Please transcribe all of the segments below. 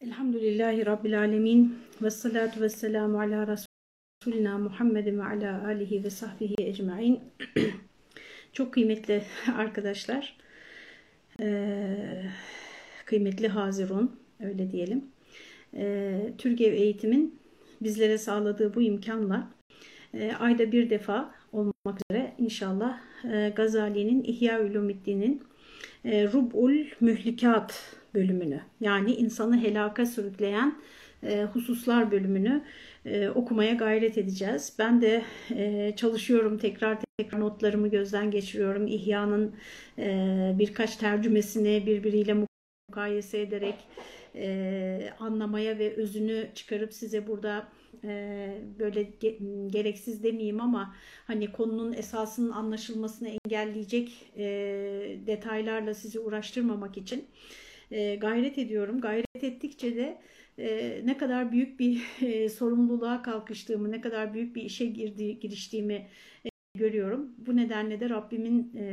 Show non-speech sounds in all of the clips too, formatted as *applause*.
Elhamdülillahi Rabbil Alemin ve salatu ve selamu ala Resulina Muhammedin ve ala alihi ve sahbihi ecmain. *clears throat* Çok kıymetli arkadaşlar, ee, kıymetli Hazirun, öyle diyelim. Ee, Türkiye Eğitim'in bizlere sağladığı bu imkanla e, ayda bir defa olmak üzere inşallah e, Gazali'nin İhya Ulumiddin'in e, Rub'ul Mühlikat bölümünü yani insanı helaka sürükleyen e, hususlar bölümünü e, okumaya gayret edeceğiz. Ben de çalışıyorum tekrar tekrar notlarımı gözden geçiriyorum. İhya'nın birkaç tercümesini birbiriyle mukayese ederek anlamaya ve özünü çıkarıp size burada böyle ge gereksiz demeyeyim ama hani konunun esasının anlaşılmasını engelleyecek e, detaylarla sizi uğraştırmamak için e, gayret ediyorum. Gayret ettikçe de e, ne kadar büyük bir *laughs* sorumluluğa kalkıştığımı, ne kadar büyük bir işe girdi, giriştiğimi görüyorum. Bu nedenle de Rabbimin e,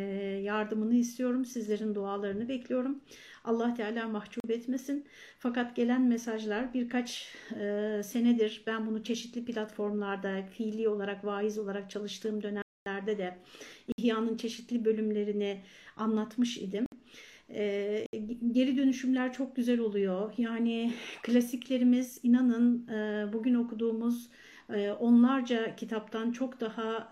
yardımını istiyorum. Sizlerin dualarını bekliyorum. Allah Teala mahcup etmesin. Fakat gelen mesajlar birkaç e, senedir ben bunu çeşitli platformlarda fiili olarak, vaiz olarak çalıştığım dönemlerde de İhya'nın çeşitli bölümlerini anlatmış idim. E, geri dönüşümler çok güzel oluyor. Yani klasiklerimiz inanın bugün okuduğumuz e, onlarca kitaptan çok daha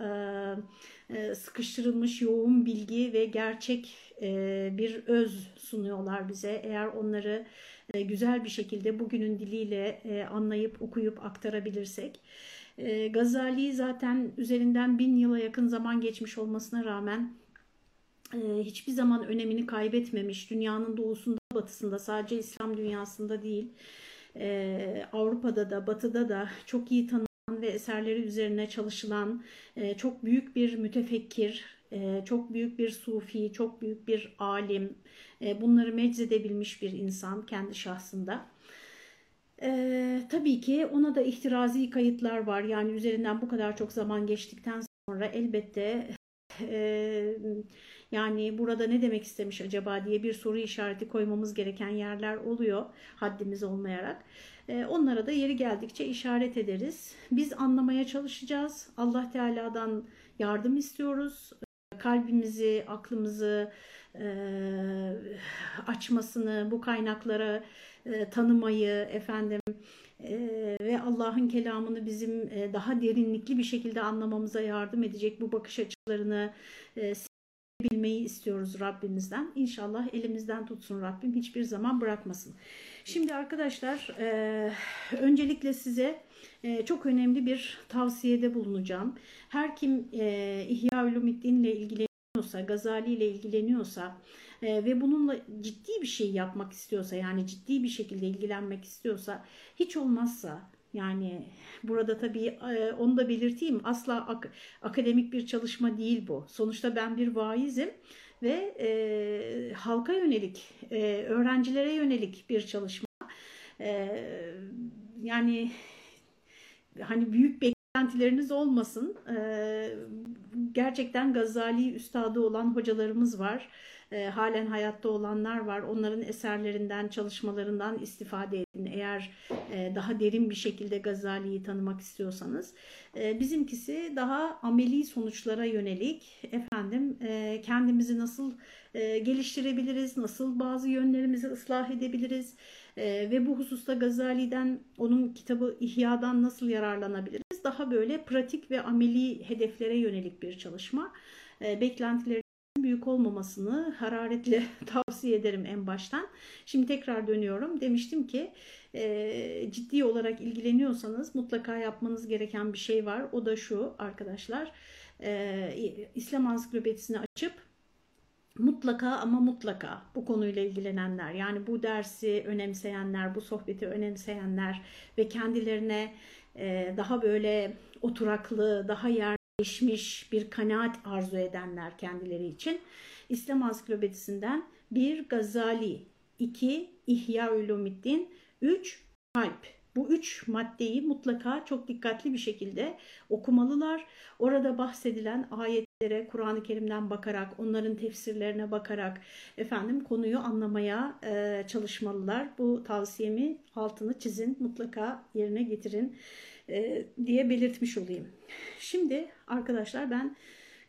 e, e, sıkıştırılmış yoğun bilgi ve gerçek e, bir öz sunuyorlar bize. Eğer onları güzel bir şekilde bugünün diliyle anlayıp okuyup aktarabilirsek. E, Gazali zaten üzerinden bin yıla yakın zaman geçmiş olmasına rağmen ee, hiçbir zaman önemini kaybetmemiş. Dünyanın doğusunda, batısında, sadece İslam dünyasında değil, ee, Avrupa'da da, Batı'da da çok iyi tanınan ve eserleri üzerine çalışılan e, çok büyük bir mütefekkir, e, çok büyük bir sufi, çok büyük bir alim, e, bunları meczedebilmiş bir insan kendi şahsında. Ee, tabii ki ona da ihtirazi kayıtlar var. Yani üzerinden bu kadar çok zaman geçtikten sonra elbette yani burada ne demek istemiş acaba diye bir soru işareti koymamız gereken yerler oluyor haddimiz olmayarak. Onlara da yeri geldikçe işaret ederiz. Biz anlamaya çalışacağız. Allah Teala'dan yardım istiyoruz. Kalbimizi, aklımızı e, açmasını, bu kaynaklara e, tanımayı, efendim e, ve Allah'ın kelamını bizim daha derinlikli bir şekilde anlamamıza yardım edecek bu bakış açılarını bilmeyi istiyoruz Rabbimizden. İnşallah elimizden tutsun Rabbim hiçbir zaman bırakmasın. Şimdi arkadaşlar e, öncelikle size e, çok önemli bir tavsiyede bulunacağım. Her kim e, İhya Ulumiddin ile ilgileniyorsa, Gazali ile ilgileniyorsa e, ve bununla ciddi bir şey yapmak istiyorsa yani ciddi bir şekilde ilgilenmek istiyorsa hiç olmazsa yani burada tabii e, onu da belirteyim asla ak akademik bir çalışma değil bu. Sonuçta ben bir vaizim ve e, halka yönelik, e, öğrencilere yönelik bir çalışma. E, yani hani büyük beklentileriniz olmasın. E, gerçekten Gazali üstadı olan hocalarımız var e, halen hayatta olanlar var. Onların eserlerinden, çalışmalarından istifade edin. Eğer e, daha derin bir şekilde Gazali'yi tanımak istiyorsanız. E, bizimkisi daha ameli sonuçlara yönelik efendim e, kendimizi nasıl e, geliştirebiliriz, nasıl bazı yönlerimizi ıslah edebiliriz e, ve bu hususta Gazali'den, onun kitabı İhya'dan nasıl yararlanabiliriz? Daha böyle pratik ve ameli hedeflere yönelik bir çalışma. E, beklentileri büyük olmamasını hararetle *laughs* tavsiye ederim en baştan. Şimdi tekrar dönüyorum. Demiştim ki e, ciddi olarak ilgileniyorsanız mutlaka yapmanız gereken bir şey var. O da şu arkadaşlar. E, İslam Ansiklopedisini açıp mutlaka ama mutlaka bu konuyla ilgilenenler yani bu dersi önemseyenler, bu sohbeti önemseyenler ve kendilerine e, daha böyle oturaklı, daha yer gelişmiş bir kanaat arzu edenler kendileri için İslam Ansiklopedisinden bir Gazali, iki İhya Ulumiddin, üç Kalp. Bu üç maddeyi mutlaka çok dikkatli bir şekilde okumalılar. Orada bahsedilen ayet ayetlere Kur'an-ı Kerim'den bakarak, onların tefsirlerine bakarak efendim konuyu anlamaya e, çalışmalılar. Bu tavsiyemi altını çizin, mutlaka yerine getirin e, diye belirtmiş olayım. Şimdi arkadaşlar ben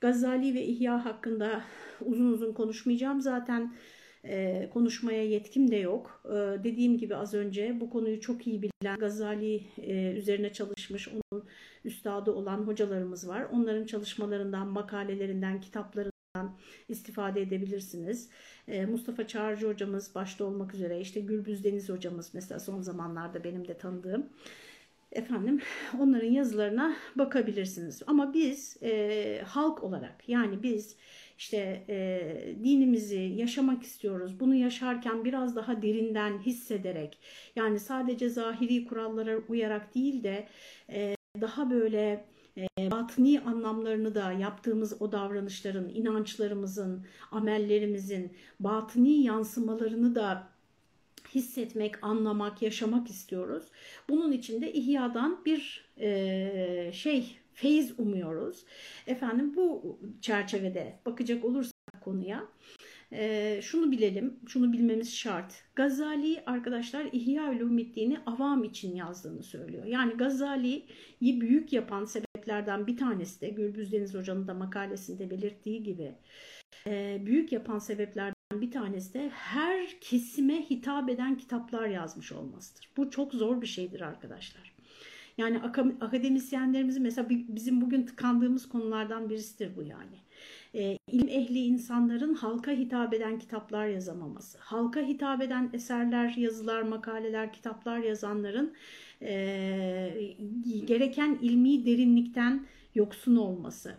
Gazali ve İhya hakkında uzun uzun konuşmayacağım. Zaten e, konuşmaya yetkim de yok. E, dediğim gibi az önce bu konuyu çok iyi bilen Gazali e, üzerine çalışmış, onun üstadı olan hocalarımız var. Onların çalışmalarından, makalelerinden, kitaplarından istifade edebilirsiniz. E, Mustafa Çağrıcı hocamız başta olmak üzere işte Gürbüz Deniz hocamız mesela son zamanlarda benim de tanıdığım efendim onların yazılarına bakabilirsiniz. Ama biz e, halk olarak yani biz işte e, dinimizi yaşamak istiyoruz. Bunu yaşarken biraz daha derinden hissederek yani sadece zahiri kurallara uyarak değil de e, daha böyle e, batni anlamlarını da yaptığımız o davranışların, inançlarımızın, amellerimizin batni yansımalarını da hissetmek, anlamak, yaşamak istiyoruz. Bunun için de ihyadan bir e, şey, feyiz umuyoruz. Efendim bu çerçevede bakacak olursak konuya e, şunu bilelim, şunu bilmemiz şart. Gazali arkadaşlar İhya Ulumiddin'i avam için yazdığını söylüyor. Yani Gazali'yi büyük yapan sebeplerden bir tanesi de Gürbüz Deniz Hoca'nın da makalesinde belirttiği gibi e, büyük yapan sebeplerden bir tanesi de her kesime hitap eden kitaplar yazmış olmasıdır. Bu çok zor bir şeydir arkadaşlar. Yani akademisyenlerimizin mesela bizim bugün tıkandığımız konulardan birisidir bu yani. E, ilim ehli insanların halka hitap eden kitaplar yazamaması, halka hitap eden eserler, yazılar, makaleler, kitaplar yazanların e, gereken ilmi derinlikten yoksun olması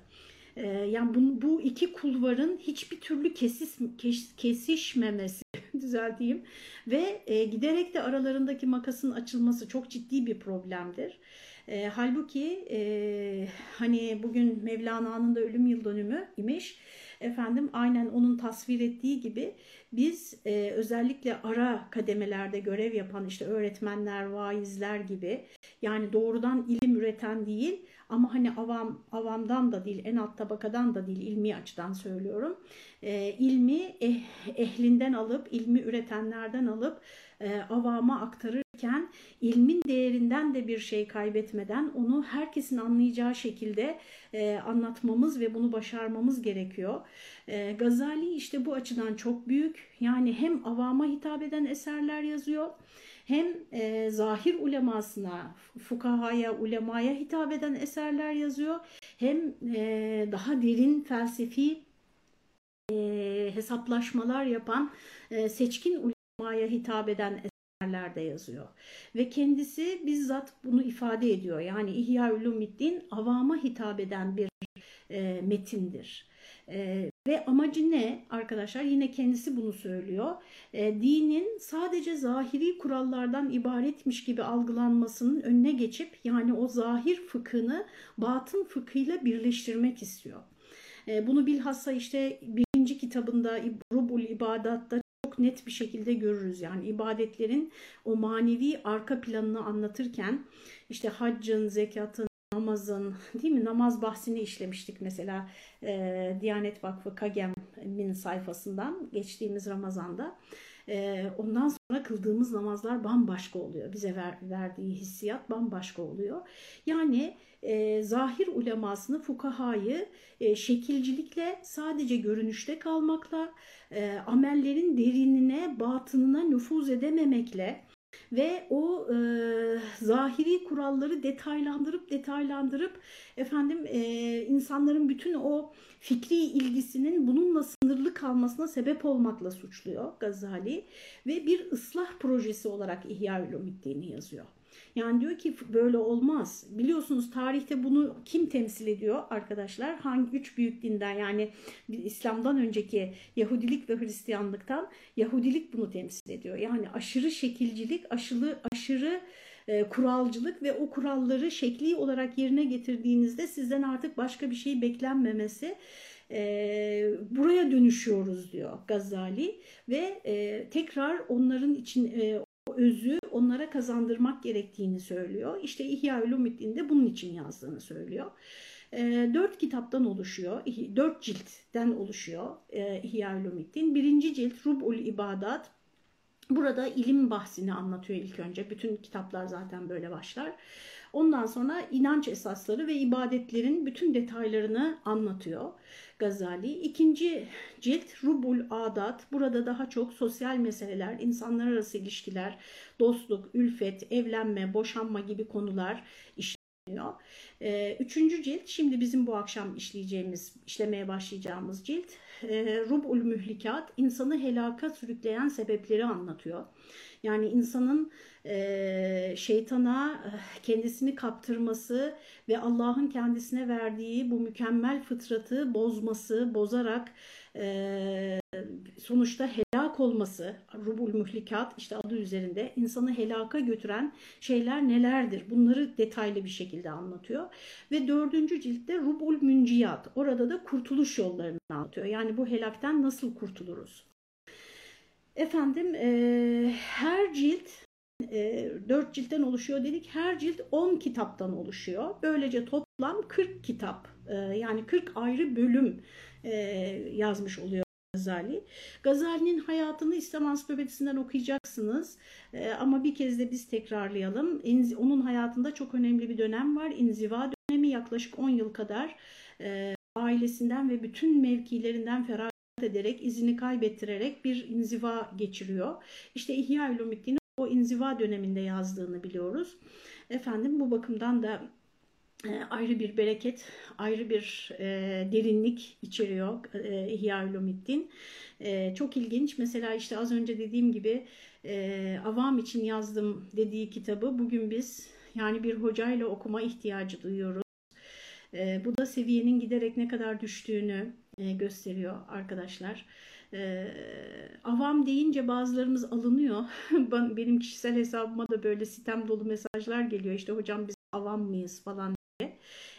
ee, yani bu, bu iki kulvarın hiçbir türlü kesis, kes, kesişmemesi *laughs* düzelteyim ve e, giderek de aralarındaki makasın açılması çok ciddi bir problemdir. E, halbuki e, hani bugün Mevlana'nın da ölüm yıl dönümü imiş. Efendim aynen onun tasvir ettiği gibi biz e, özellikle ara kademelerde görev yapan işte öğretmenler, vaizler gibi yani doğrudan ilim üreten değil ama hani avam avamdan da değil, en alt tabakadan da değil, ilmi açıdan söylüyorum. E, ilmi eh, ehlinden alıp, ilmi üretenlerden alıp e, avama aktarırken ilmin değerinden de bir şey kaybetmeden onu herkesin anlayacağı şekilde e, anlatmamız ve bunu başarmamız gerekiyor. E, Gazali işte bu açıdan çok büyük. Yani hem avama hitap eden eserler yazıyor hem e, zahir ulemasına, fukahaya, ulemaya hitap eden eserler yazıyor. Hem e, daha derin felsefi e, hesaplaşmalar yapan e, seçkin ulemaya hitap eden eserler de yazıyor. Ve kendisi bizzat bunu ifade ediyor. Yani İhya Ulumiddin avama hitap eden bir e, metindir. E, ve amacı ne arkadaşlar? Yine kendisi bunu söylüyor. E, dinin sadece zahiri kurallardan ibaretmiş gibi algılanmasının önüne geçip yani o zahir fıkhını batın fıkhıyla birleştirmek istiyor. E, bunu bilhassa işte birinci kitabında Rubul İbadat'ta çok net bir şekilde görürüz. Yani ibadetlerin o manevi arka planını anlatırken işte haccın, zekatın, namazın değil mi namaz bahsini işlemiştik mesela e, Diyanet Vakfı Kagem'in sayfasından geçtiğimiz Ramazan'da. E, ondan sonra kıldığımız namazlar bambaşka oluyor. Bize ver, verdiği hissiyat bambaşka oluyor. Yani e, zahir ulemasını fukahayı e, şekilcilikle sadece görünüşte kalmakla e, amellerin derinine batınına nüfuz edememekle ve o e, zahiri kuralları detaylandırıp detaylandırıp efendim e, insanların bütün o fikri ilgisinin bununla sınırlı kalmasına sebep olmakla suçluyor Gazali ve bir ıslah projesi olarak İhya Ulumiddin'i yazıyor. Yani diyor ki böyle olmaz. Biliyorsunuz tarihte bunu kim temsil ediyor arkadaşlar? Hangi üç büyük dinden yani İslam'dan önceki Yahudilik ve Hristiyanlıktan Yahudilik bunu temsil ediyor. Yani aşırı şekilcilik, aşırı aşırı e, kuralcılık ve o kuralları şekli olarak yerine getirdiğinizde sizden artık başka bir şey beklenmemesi e, buraya dönüşüyoruz diyor Gazali ve e, tekrar onların için özü onlara kazandırmak gerektiğini söylüyor. İşte İhya Ulumiddin de bunun için yazdığını söylüyor. E, dört kitaptan oluşuyor, dört ciltten oluşuyor e, İhya Ulumiddin. Birinci cilt Rub'ul İbadat. Burada ilim bahsini anlatıyor ilk önce. Bütün kitaplar zaten böyle başlar. Ondan sonra inanç esasları ve ibadetlerin bütün detaylarını anlatıyor Gazali. İkinci cilt Rubul Adat. Burada daha çok sosyal meseleler, insanlar arası ilişkiler, dostluk, ülfet, evlenme, boşanma gibi konular işleniyor. Ee, üçüncü cilt şimdi bizim bu akşam işleyeceğimiz, işlemeye başlayacağımız cilt e, Rub'ul Mühlikat insanı helaka sürükleyen sebepleri anlatıyor. Yani insanın e, şeytana eh, kendisini kaptırması ve Allah'ın kendisine verdiği bu mükemmel fıtratı bozması, bozarak e, sonuçta helak olması, rubul mühlikat işte adı üzerinde insanı helaka götüren şeyler nelerdir? Bunları detaylı bir şekilde anlatıyor. Ve dördüncü ciltte rubul münciyat, orada da kurtuluş yollarını anlatıyor. Yani bu helakten nasıl kurtuluruz? Efendim e, her cilt e, 4 ciltten oluşuyor dedik. Her cilt 10 kitaptan oluşuyor. Böylece toplam 40 kitap e, yani 40 ayrı bölüm e, yazmış oluyor Gazali. Gazali'nin hayatını İslam Ansiklopedisinden okuyacaksınız. E, ama bir kez de biz tekrarlayalım. İnzi, onun hayatında çok önemli bir dönem var. İnziva dönemi yaklaşık 10 yıl kadar e, ailesinden ve bütün mevkilerinden feragat ederek, izini kaybettirerek bir inziva geçiriyor. İşte İhya Ulumiddin'i o inziva döneminde yazdığını biliyoruz. Efendim bu bakımdan da ayrı bir bereket, ayrı bir e, derinlik içeriyor e, İhya Ulumiddin. E, çok ilginç. Mesela işte az önce dediğim gibi e, avam için yazdım dediği kitabı bugün biz yani bir hocayla okuma ihtiyacı duyuyoruz. E, bu da seviyenin giderek ne kadar düştüğünü e, gösteriyor arkadaşlar. E, avam deyince bazılarımız alınıyor. *laughs* Benim kişisel hesabıma da böyle sitem dolu mesajlar geliyor. İşte hocam biz avam mıyız falan.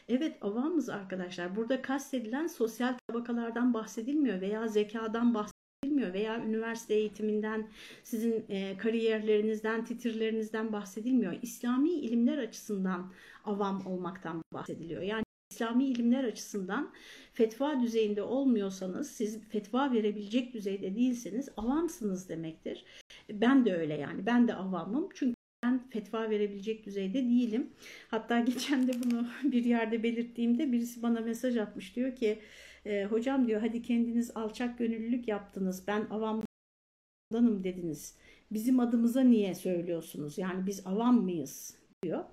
Evet avamız arkadaşlar. Burada kastedilen sosyal tabakalardan bahsedilmiyor veya zekadan bahsedilmiyor veya üniversite eğitiminden, sizin e, kariyerlerinizden, titirlerinizden bahsedilmiyor. İslami ilimler açısından avam olmaktan bahsediliyor. Yani İslami ilimler açısından fetva düzeyinde olmuyorsanız, siz fetva verebilecek düzeyde değilseniz avamsınız demektir. Ben de öyle yani. Ben de avamım. Çünkü ben fetva verebilecek düzeyde değilim. Hatta *laughs* geçen de bunu bir yerde belirttiğimde birisi bana mesaj atmış. Diyor ki e, hocam diyor hadi kendiniz alçak gönüllülük yaptınız. Ben avamdanım dediniz. Bizim adımıza niye söylüyorsunuz? Yani biz avam mıyız? diyor.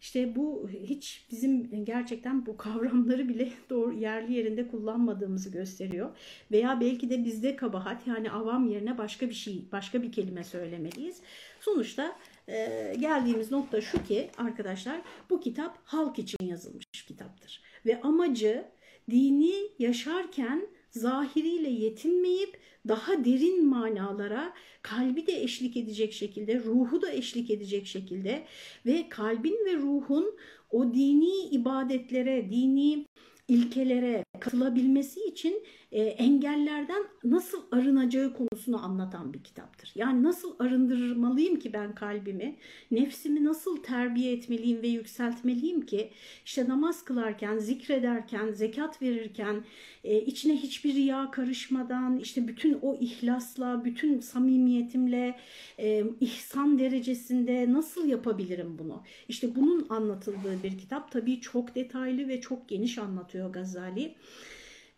İşte bu hiç bizim gerçekten bu kavramları bile *laughs* doğru yerli yerinde kullanmadığımızı gösteriyor. Veya belki de bizde kabahat yani avam yerine başka bir şey, başka bir kelime söylemeliyiz. Sonuçta e, geldiğimiz nokta şu ki arkadaşlar bu kitap halk için yazılmış kitaptır. Ve amacı dini yaşarken zahiriyle yetinmeyip daha derin manalara kalbi de eşlik edecek şekilde, ruhu da eşlik edecek şekilde ve kalbin ve ruhun o dini ibadetlere, dini ilkelere katılabilmesi için e, engellerden nasıl arınacağı konusunu anlatan bir kitaptır. Yani nasıl arındırmalıyım ki ben kalbimi, nefsimi nasıl terbiye etmeliyim ve yükseltmeliyim ki işte namaz kılarken, zikrederken, zekat verirken, e, içine hiçbir riya karışmadan, işte bütün o ihlasla, bütün samimiyetimle, e, ihsan derecesinde nasıl yapabilirim bunu? İşte bunun anlatıldığı bir kitap tabii çok detaylı ve çok geniş anlatıyor Gazali.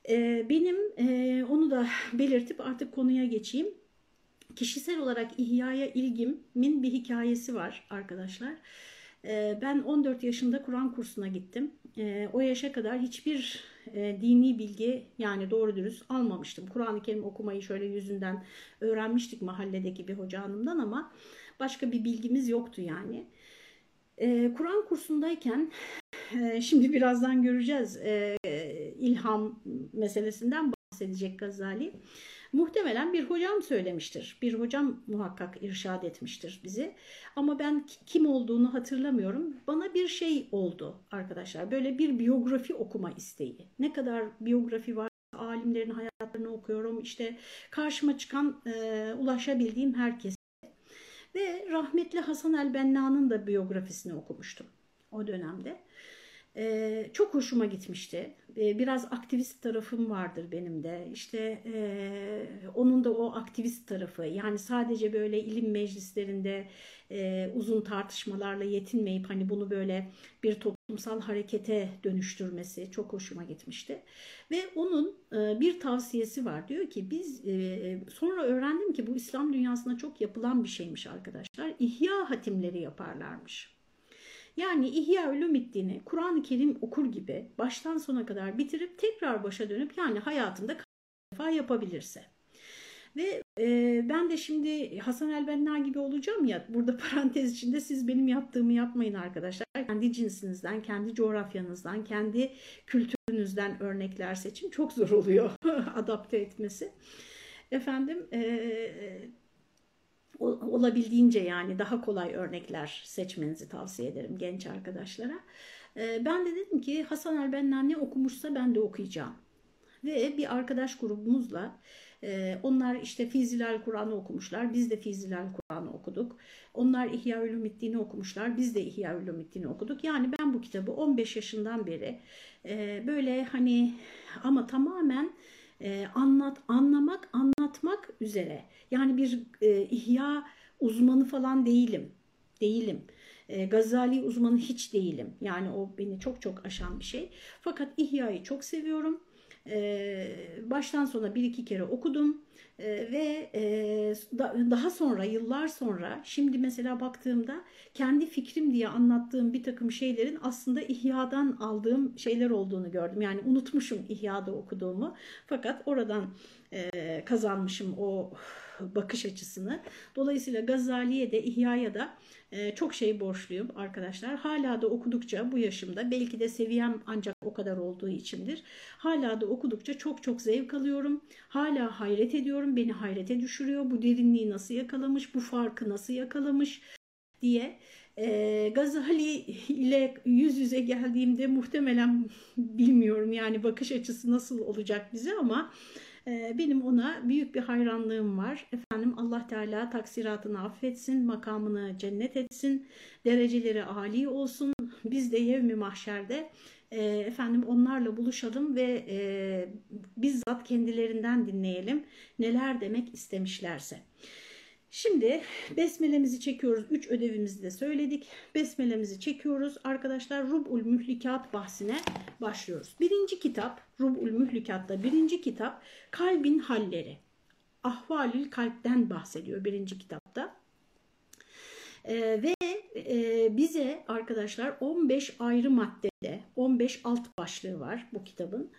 Ee, benim e, onu da *laughs* belirtip artık konuya geçeyim. Kişisel olarak ihyaya ilgimin bir hikayesi var arkadaşlar. Ee, ben 14 yaşında Kur'an kursuna gittim. Ee, o yaşa kadar hiçbir e, dini bilgi yani doğru dürüst almamıştım. Kur'an-ı Kerim okumayı şöyle yüzünden öğrenmiştik mahalledeki bir hoca hanımdan ama başka bir bilgimiz yoktu yani. Kur'an kursundayken ee, *laughs* şimdi birazdan göreceğiz e, ilham meselesinden bahsedecek Gazali. Muhtemelen bir hocam söylemiştir. Bir hocam muhakkak irşad etmiştir bizi. Ama ben kim olduğunu hatırlamıyorum. Bana bir şey oldu arkadaşlar. Böyle bir biyografi okuma isteği. Ne kadar biyografi var alimlerin hayatlarını okuyorum. İşte karşıma çıkan e, ulaşabildiğim herkes. Ve rahmetli Hasan el-Benna'nın da biyografisini okumuştum o dönemde. Ee, çok hoşuma gitmişti. Ee, biraz aktivist tarafım vardır benim de. İşte e, onun da o aktivist tarafı. Yani sadece böyle ilim meclislerinde e, uzun tartışmalarla yetinmeyip hani bunu böyle bir toplumsal harekete dönüştürmesi çok hoşuma gitmişti. Ve onun e, bir tavsiyesi var. Diyor ki biz e, sonra öğrendim ki bu İslam dünyasında çok yapılan bir şeymiş arkadaşlar. İhya hatimleri yaparlarmış. Yani İhya Ulumuddin'i Kur'an-ı Kerim okur gibi baştan sona kadar bitirip tekrar başa dönüp yani hayatında defa yapabilirse. Ve e, ben de şimdi Hasan el-Benna gibi olacağım ya burada *laughs* parantez içinde siz benim yaptığımı yapmayın arkadaşlar. Kendi cinsinizden, kendi coğrafyanızdan, kendi kültürünüzden örnekler seçin. Çok zor oluyor *laughs* adapte etmesi. Efendim e, olabildiğince yani daha kolay örnekler seçmenizi tavsiye ederim genç arkadaşlara. Ee, ben de dedim ki Hasan el-Benna ne okumuşsa ben de okuyacağım. Ve bir arkadaş grubumuzla e, onlar işte Fizilal Kur'an'ı okumuşlar. Biz de Fizilal Kur'an'ı okuduk. Onlar İhya Ulumuddin'i okumuşlar. Biz de İhya Ulumuddin'i okuduk. Yani ben bu kitabı 15 yaşından beri e, böyle hani ama tamamen e, anlat anlamak anlatmak üzere. Yani bir e, ihya uzmanı falan değilim değilim. E, Gazali uzmanı hiç değilim. Yani o beni çok çok aşan bir şey. Fakat ihyayı çok seviyorum baştan sona bir iki kere okudum e, ve e, da, daha sonra yıllar sonra şimdi mesela baktığımda kendi fikrim diye anlattığım bir takım şeylerin aslında İhya'dan aldığım şeyler olduğunu gördüm. Yani unutmuşum İhya'da okuduğumu fakat oradan e, kazanmışım o bakış açısını. Dolayısıyla Gazali'ye de İhya'ya da e, çok şey borçluyum arkadaşlar. Hala da okudukça bu yaşımda belki de seviyem ancak o kadar olduğu içindir. Hala da okudukça çok çok zevk alıyorum. Hala hayret ediyorum. Beni hayrete düşürüyor. Bu derinliği nasıl yakalamış? Bu farkı nasıl yakalamış? diye e, Gazali ile yüz yüze geldiğimde muhtemelen bilmiyorum yani bakış açısı nasıl olacak bize ama benim ona büyük bir hayranlığım var. Efendim Allah Teala taksiratını affetsin, makamını cennet etsin, dereceleri âli olsun. Biz de yevmi mahşerde e, efendim onlarla buluşalım ve e, bizzat kendilerinden dinleyelim neler demek istemişlerse. Şimdi besmelemizi çekiyoruz. Üç ödevimizi de söyledik. Besmelemizi çekiyoruz. Arkadaşlar Rub'ul Mühlikat bahsine başlıyoruz. Birinci kitap Rub'ul Mühlikat'ta birinci kitap kalbin halleri. Ahvalül kalpten bahsediyor birinci kitapta. Ee, ve e, bize arkadaşlar 15 ayrı maddede 15 alt başlığı var bu kitabın.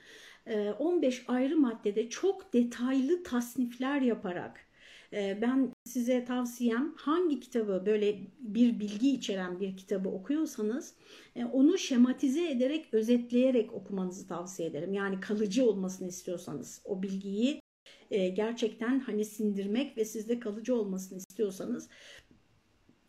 Ee, 15 ayrı maddede çok detaylı tasnifler yaparak ee, ben size tavsiyem hangi kitabı böyle bir bilgi içeren bir kitabı okuyorsanız e, onu şematize ederek, özetleyerek okumanızı tavsiye ederim. Yani kalıcı olmasını istiyorsanız o bilgiyi e, gerçekten hani sindirmek ve sizde kalıcı olmasını istiyorsanız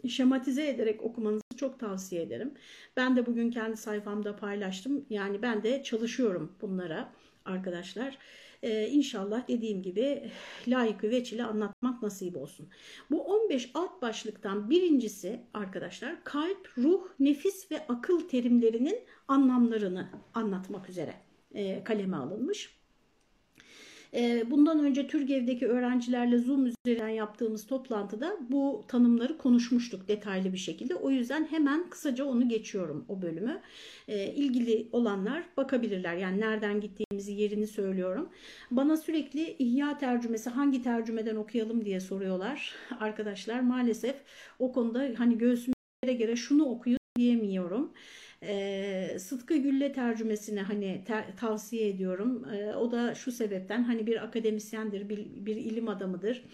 şematize ederek okumanızı çok tavsiye ederim. Ben de bugün kendi sayfamda paylaştım. Yani ben de çalışıyorum bunlara arkadaşlar. Ee, inşallah dediğim gibi layıkı veçile anlatmak nasip olsun. Bu 15 alt başlıktan birincisi arkadaşlar kalp, ruh, nefis ve akıl terimlerinin anlamlarını anlatmak üzere e, kaleme alınmış. Ee, bundan önce Türgev'deki öğrencilerle Zoom üzerinden yaptığımız toplantıda bu tanımları konuşmuştuk detaylı bir şekilde. O yüzden hemen kısaca onu geçiyorum o bölümü. Ee, ilgili olanlar bakabilirler. Yani nereden gittiğimizi yerini söylüyorum. Bana sürekli ihya tercümesi hangi tercümeden okuyalım diye soruyorlar *laughs* arkadaşlar. Maalesef o konuda hani göğsüme göre şunu okuyun diyemiyorum. Sıtkı Gülle tercümesini hani tavsiye ediyorum. O da şu sebepten hani bir akademisyendir, bir, bir ilim adamıdır.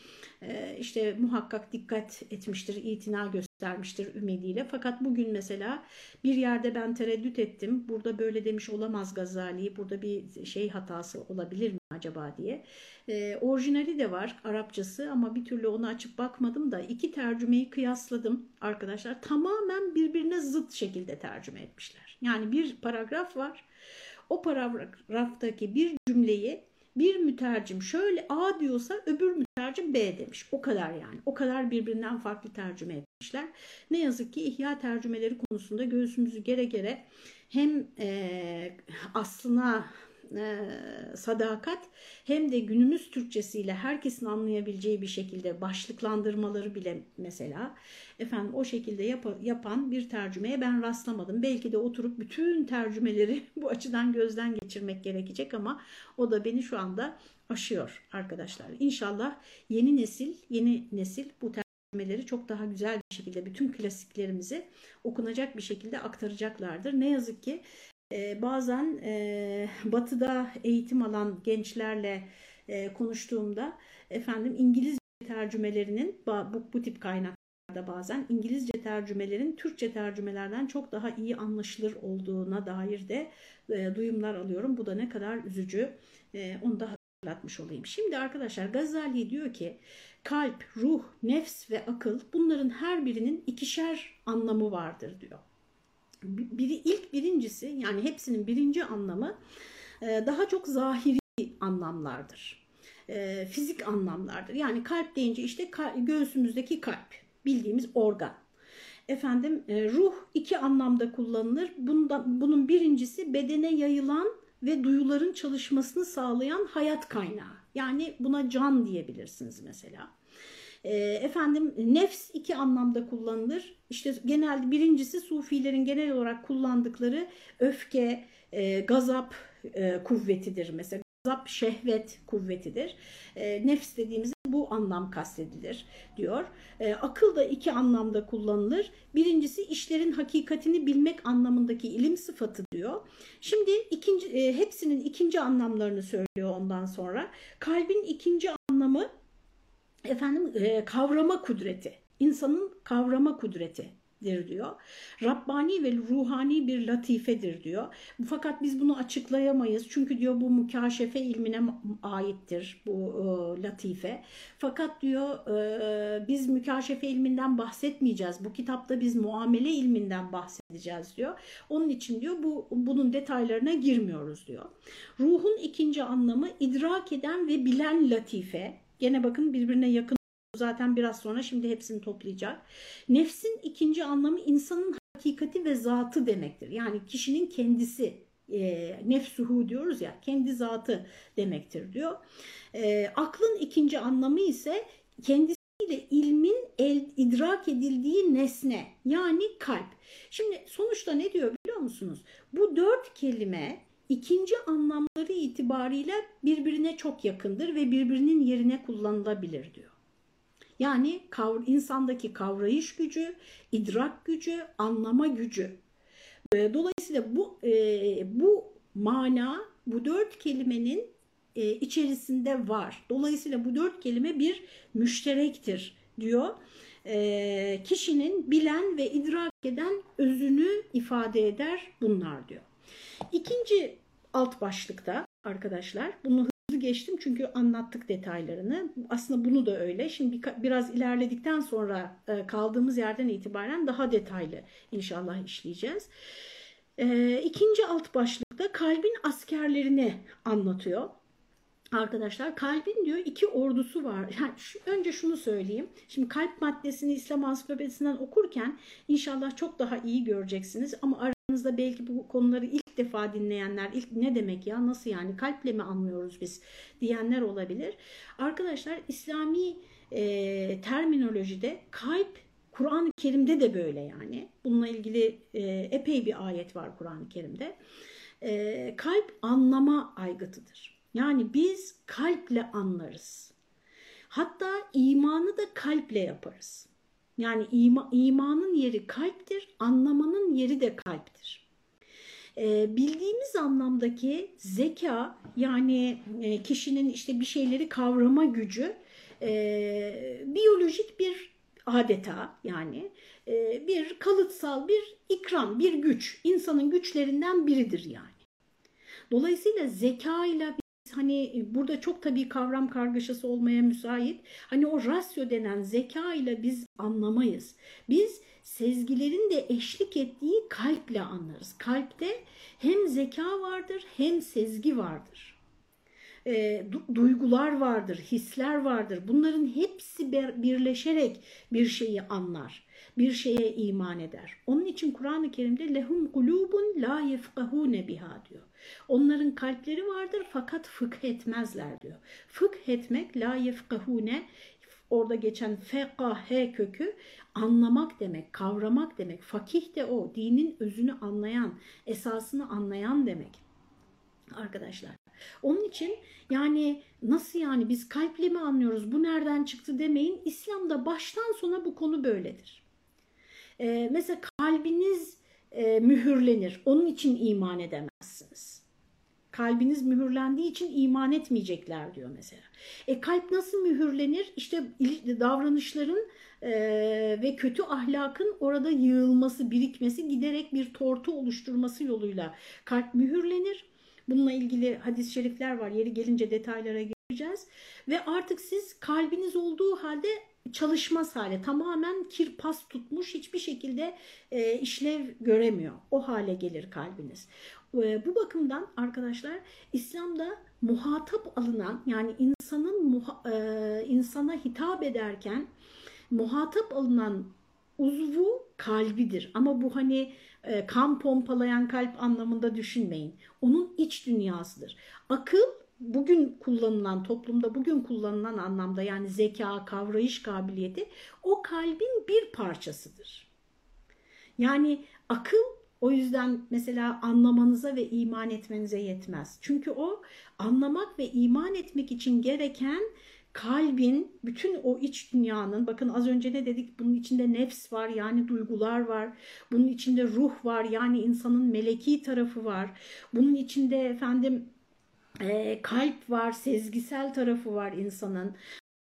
E, işte muhakkak dikkat etmiştir, itina göstermiştir ümidiyle. Fakat bugün mesela bir yerde ben tereddüt ettim. Burada böyle demiş olamaz Gazali, burada bir şey hatası olabilir mi acaba diye. E, orijinali de var Arapçası ama bir türlü onu açıp bakmadım da iki tercümeyi kıyasladım arkadaşlar. Tamamen birbirine zıt şekilde tercüme etmişler. Yani bir paragraf var. O paragraftaki bir cümleyi bir mütercim şöyle A diyorsa öbür mütercim B demiş. O kadar yani. O kadar birbirinden farklı tercüme etmişler. Ne yazık ki ihya tercümeleri konusunda göğsümüzü gere gere hem e, aslına e, sadakat hem de günümüz Türkçesiyle herkesin anlayabileceği bir şekilde başlıklandırmaları bile mesela efendim o şekilde yap yapan bir tercümeye ben rastlamadım. Belki de oturup bütün tercümeleri *laughs* bu açıdan gözden geçirmek gerekecek ama o da beni şu anda aşıyor arkadaşlar. İnşallah yeni nesil, yeni nesil bu tercümeleri çok daha güzel bir şekilde bütün klasiklerimizi okunacak bir şekilde aktaracaklardır. Ne yazık ki e, bazen e, batıda eğitim alan gençlerle e, konuştuğumda efendim İngilizce tercümelerinin bu, bu tip kaynaklarda bazen İngilizce tercümelerin Türkçe tercümelerden çok daha iyi anlaşılır olduğuna dair de e, duyumlar alıyorum. Bu da ne kadar üzücü onu da hatırlatmış olayım. Şimdi arkadaşlar Gazali diyor ki kalp, ruh, nefs ve akıl bunların her birinin ikişer anlamı vardır diyor biri ilk birincisi yani hepsinin birinci anlamı e, daha çok zahiri anlamlardır. E, fizik anlamlardır. Yani kalp deyince işte göğsümüzdeki kalp bildiğimiz organ. Efendim e, ruh iki anlamda kullanılır. Bunun birincisi bedene yayılan ve duyuların çalışmasını sağlayan hayat kaynağı. Yani buna can diyebilirsiniz mesela. E, efendim nefs iki anlamda kullanılır. İşte genelde birincisi sufilerin genel olarak kullandıkları öfke, e, gazap e, kuvvetidir mesela. Gazap şehvet kuvvetidir. E, nefs dediğimiz bu anlam kastedilir diyor. E, akıl da iki anlamda kullanılır. Birincisi işlerin hakikatini bilmek anlamındaki ilim sıfatı diyor. Şimdi ikinci, e, hepsinin ikinci anlamlarını söylüyor ondan sonra. Kalbin ikinci anlamı efendim e, kavrama kudreti, insanın kavrama kudretidir diyor. Rabbani ve ruhani bir latifedir diyor. Fakat biz bunu açıklayamayız. Çünkü diyor bu mükaşefe ilmine aittir bu e, latife. Fakat diyor e, biz mükaşefe ilminden bahsetmeyeceğiz. Bu kitapta biz muamele ilminden bahsedeceğiz diyor. Onun için diyor bu bunun detaylarına girmiyoruz diyor. Ruhun ikinci anlamı idrak eden ve bilen latife Gene bakın birbirine yakın zaten biraz sonra şimdi hepsini toplayacak. Nefsin ikinci anlamı insanın hakikati ve zatı demektir. Yani kişinin kendisi e, nefsuhu diyoruz ya kendi zatı demektir diyor. E, aklın ikinci anlamı ise kendisiyle ilmin el, idrak edildiği nesne yani kalp. Şimdi sonuçta ne diyor biliyor musunuz? Bu dört kelime ikinci anlamları itibariyle birbirine çok yakındır ve birbirinin yerine kullanılabilir diyor. Yani kavr insandaki kavrayış gücü, idrak gücü, anlama gücü. Ee, dolayısıyla bu e, bu mana bu dört kelimenin e, içerisinde var. Dolayısıyla bu dört kelime bir müşterektir diyor. E, kişinin bilen ve idrak eden özünü ifade eder bunlar diyor. İkinci alt başlıkta arkadaşlar bunu hızlı geçtim çünkü anlattık detaylarını. Aslında bunu da öyle. Şimdi biraz ilerledikten sonra e, kaldığımız yerden itibaren daha detaylı inşallah işleyeceğiz. E, ikinci alt başlıkta kalbin askerlerini anlatıyor. Arkadaşlar kalbin diyor iki ordusu var. *laughs* Yani şu, önce şunu söyleyeyim. Şimdi kalp maddesini İslam ansiklopedisinden okurken inşallah çok daha iyi göreceksiniz. Ama aranızda belki bu konuları ilk defa dinleyenler, ilk ne demek ya nasıl yani kalple mi anlıyoruz biz diyenler olabilir. Arkadaşlar İslami e, terminolojide kalp Kur'an-ı Kerim'de de böyle yani. Bununla ilgili e, epey bir ayet var Kur'an-ı Kerim'de. E, kalp anlama aygıtıdır. Yani biz kalple anlarız. Hatta imanı da kalple yaparız. Yani ima, imanın yeri kalptir, anlamanın yeri de kalptir. E, bildiğimiz anlamdaki zeka yani e, kişinin işte bir şeyleri kavrama gücü e, biyolojik bir adeta yani e, bir kalıtsal bir ikram, bir güç, insanın güçlerinden biridir yani. Dolayısıyla zeka ile hani burada çok tabii kavram kargaşası olmaya müsait. Hani o rasyo denen zeka ile biz anlamayız. Biz sezgilerin de eşlik ettiği kalple anlarız. Kalpte hem zeka vardır hem sezgi vardır. E, duygular vardır, hisler vardır. Bunların hepsi birleşerek bir şeyi anlar. bir şeye iman eder. Onun için Kur'an-ı Kerim'de lehum kulubun la yefkahune biha diyor. Onların kalpleri vardır fakat fıkh etmezler diyor. Fıkh etmek la yefkahune orada geçen fekahe kökü anlamak demek, kavramak demek. Fakih de o, dinin özünü anlayan, esasını anlayan demek arkadaşlar. Onun için yani nasıl yani biz kalple mi anlıyoruz bu nereden çıktı demeyin. İslam'da baştan sona bu konu böyledir. Ee, mesela kalbiniz e, mühürlenir. Onun için iman edemezsiniz. Kalbiniz mühürlendiği için iman etmeyecekler diyor mesela. E kalp nasıl mühürlenir? İşte davranışların e, ve kötü ahlakın orada yığılması, birikmesi, giderek bir tortu oluşturması yoluyla kalp mühürlenir. Bununla ilgili hadis-i şerifler var. Yeri gelince detaylara gireceğiz. Ve artık siz kalbiniz olduğu halde çalışmaz hale tamamen kirpas tutmuş hiçbir şekilde e, işlev göremiyor. O hale gelir kalbiniz. E, bu bakımdan arkadaşlar İslam'da muhatap alınan yani insanın muha, e, insana hitap ederken muhatap alınan uzvu kalbidir. Ama bu hani e, kan pompalayan kalp anlamında düşünmeyin. Onun iç dünyasıdır. Akıl bugün kullanılan toplumda bugün kullanılan anlamda yani zeka, kavrayış kabiliyeti o kalbin bir parçasıdır. Yani akıl o yüzden mesela anlamanıza ve iman etmenize yetmez. Çünkü o anlamak ve iman etmek için gereken kalbin bütün o iç dünyanın bakın az önce ne dedik bunun içinde nefs var yani duygular var bunun içinde ruh var yani insanın meleki tarafı var bunun içinde efendim e, kalp var sezgisel tarafı var insanın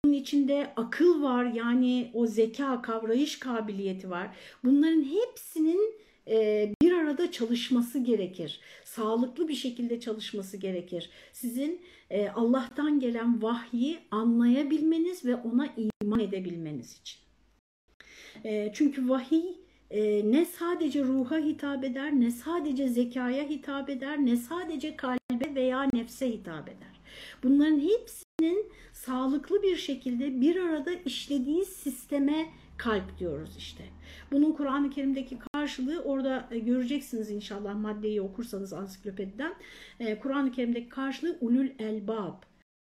bunun içinde akıl var yani o zeka kavrayış kabiliyeti var bunların hepsinin e, bir arada çalışması gerekir. Sağlıklı bir şekilde çalışması gerekir. Sizin e, Allah'tan gelen vahyi anlayabilmeniz ve ona iman edebilmeniz için. E, çünkü vahiy ne sadece ruha hitap eder, ne sadece zekaya hitap eder, ne sadece kalbe veya nefse hitap eder. Bunların hepsinin sağlıklı bir şekilde bir arada işlediği sisteme kalp diyoruz işte. Bunun Kur'an-ı Kerim'deki karşılığı orada e, göreceksiniz inşallah maddeyi okursanız ansiklopediden. E, Kur'an-ı Kerim'deki karşılığı ulul elbab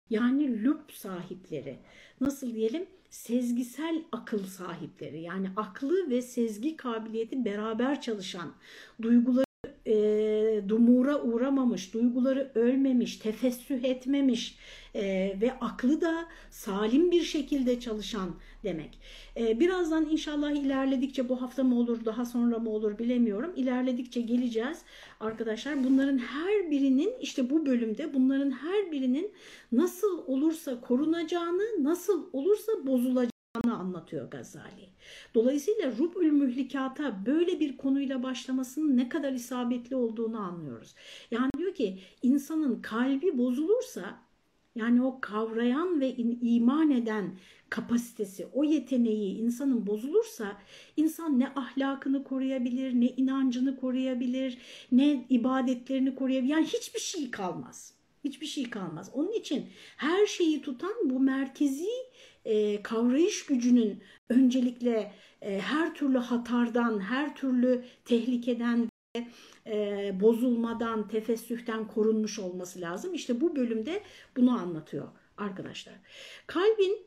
yani lüb sahipleri. Nasıl diyelim? Sezgisel akıl sahipleri yani aklı ve sezgi kabiliyeti beraber çalışan, duyguları e, dumura uğramamış, duyguları ölmemiş, tefessüh etmemiş e, ve aklı da salim bir şekilde çalışan demek. E, birazdan inşallah ilerledikçe bu hafta mı olur daha sonra mı olur bilemiyorum. İlerledikçe geleceğiz arkadaşlar. Bunların her birinin işte bu bölümde bunların her birinin nasıl olursa korunacağını, nasıl olursa bozulacağını anlatıyor Gazali. Dolayısıyla Rub'ül Mühlikat'a böyle bir konuyla başlamasının ne kadar isabetli olduğunu anlıyoruz. Yani diyor ki insanın kalbi bozulursa yani o kavrayan ve iman eden kapasitesi, o yeteneği insanın bozulursa insan ne ahlakını koruyabilir, ne inancını koruyabilir, ne ibadetlerini koruyabilir. Yani hiçbir şey kalmaz. Hiçbir şey kalmaz. Onun için her şeyi tutan bu merkezi e, kavrayış gücünün öncelikle e, her türlü hatardan, her türlü tehlikeden e, bozulmadan, tefessühten korunmuş olması lazım. İşte bu bölümde bunu anlatıyor arkadaşlar. Kalbin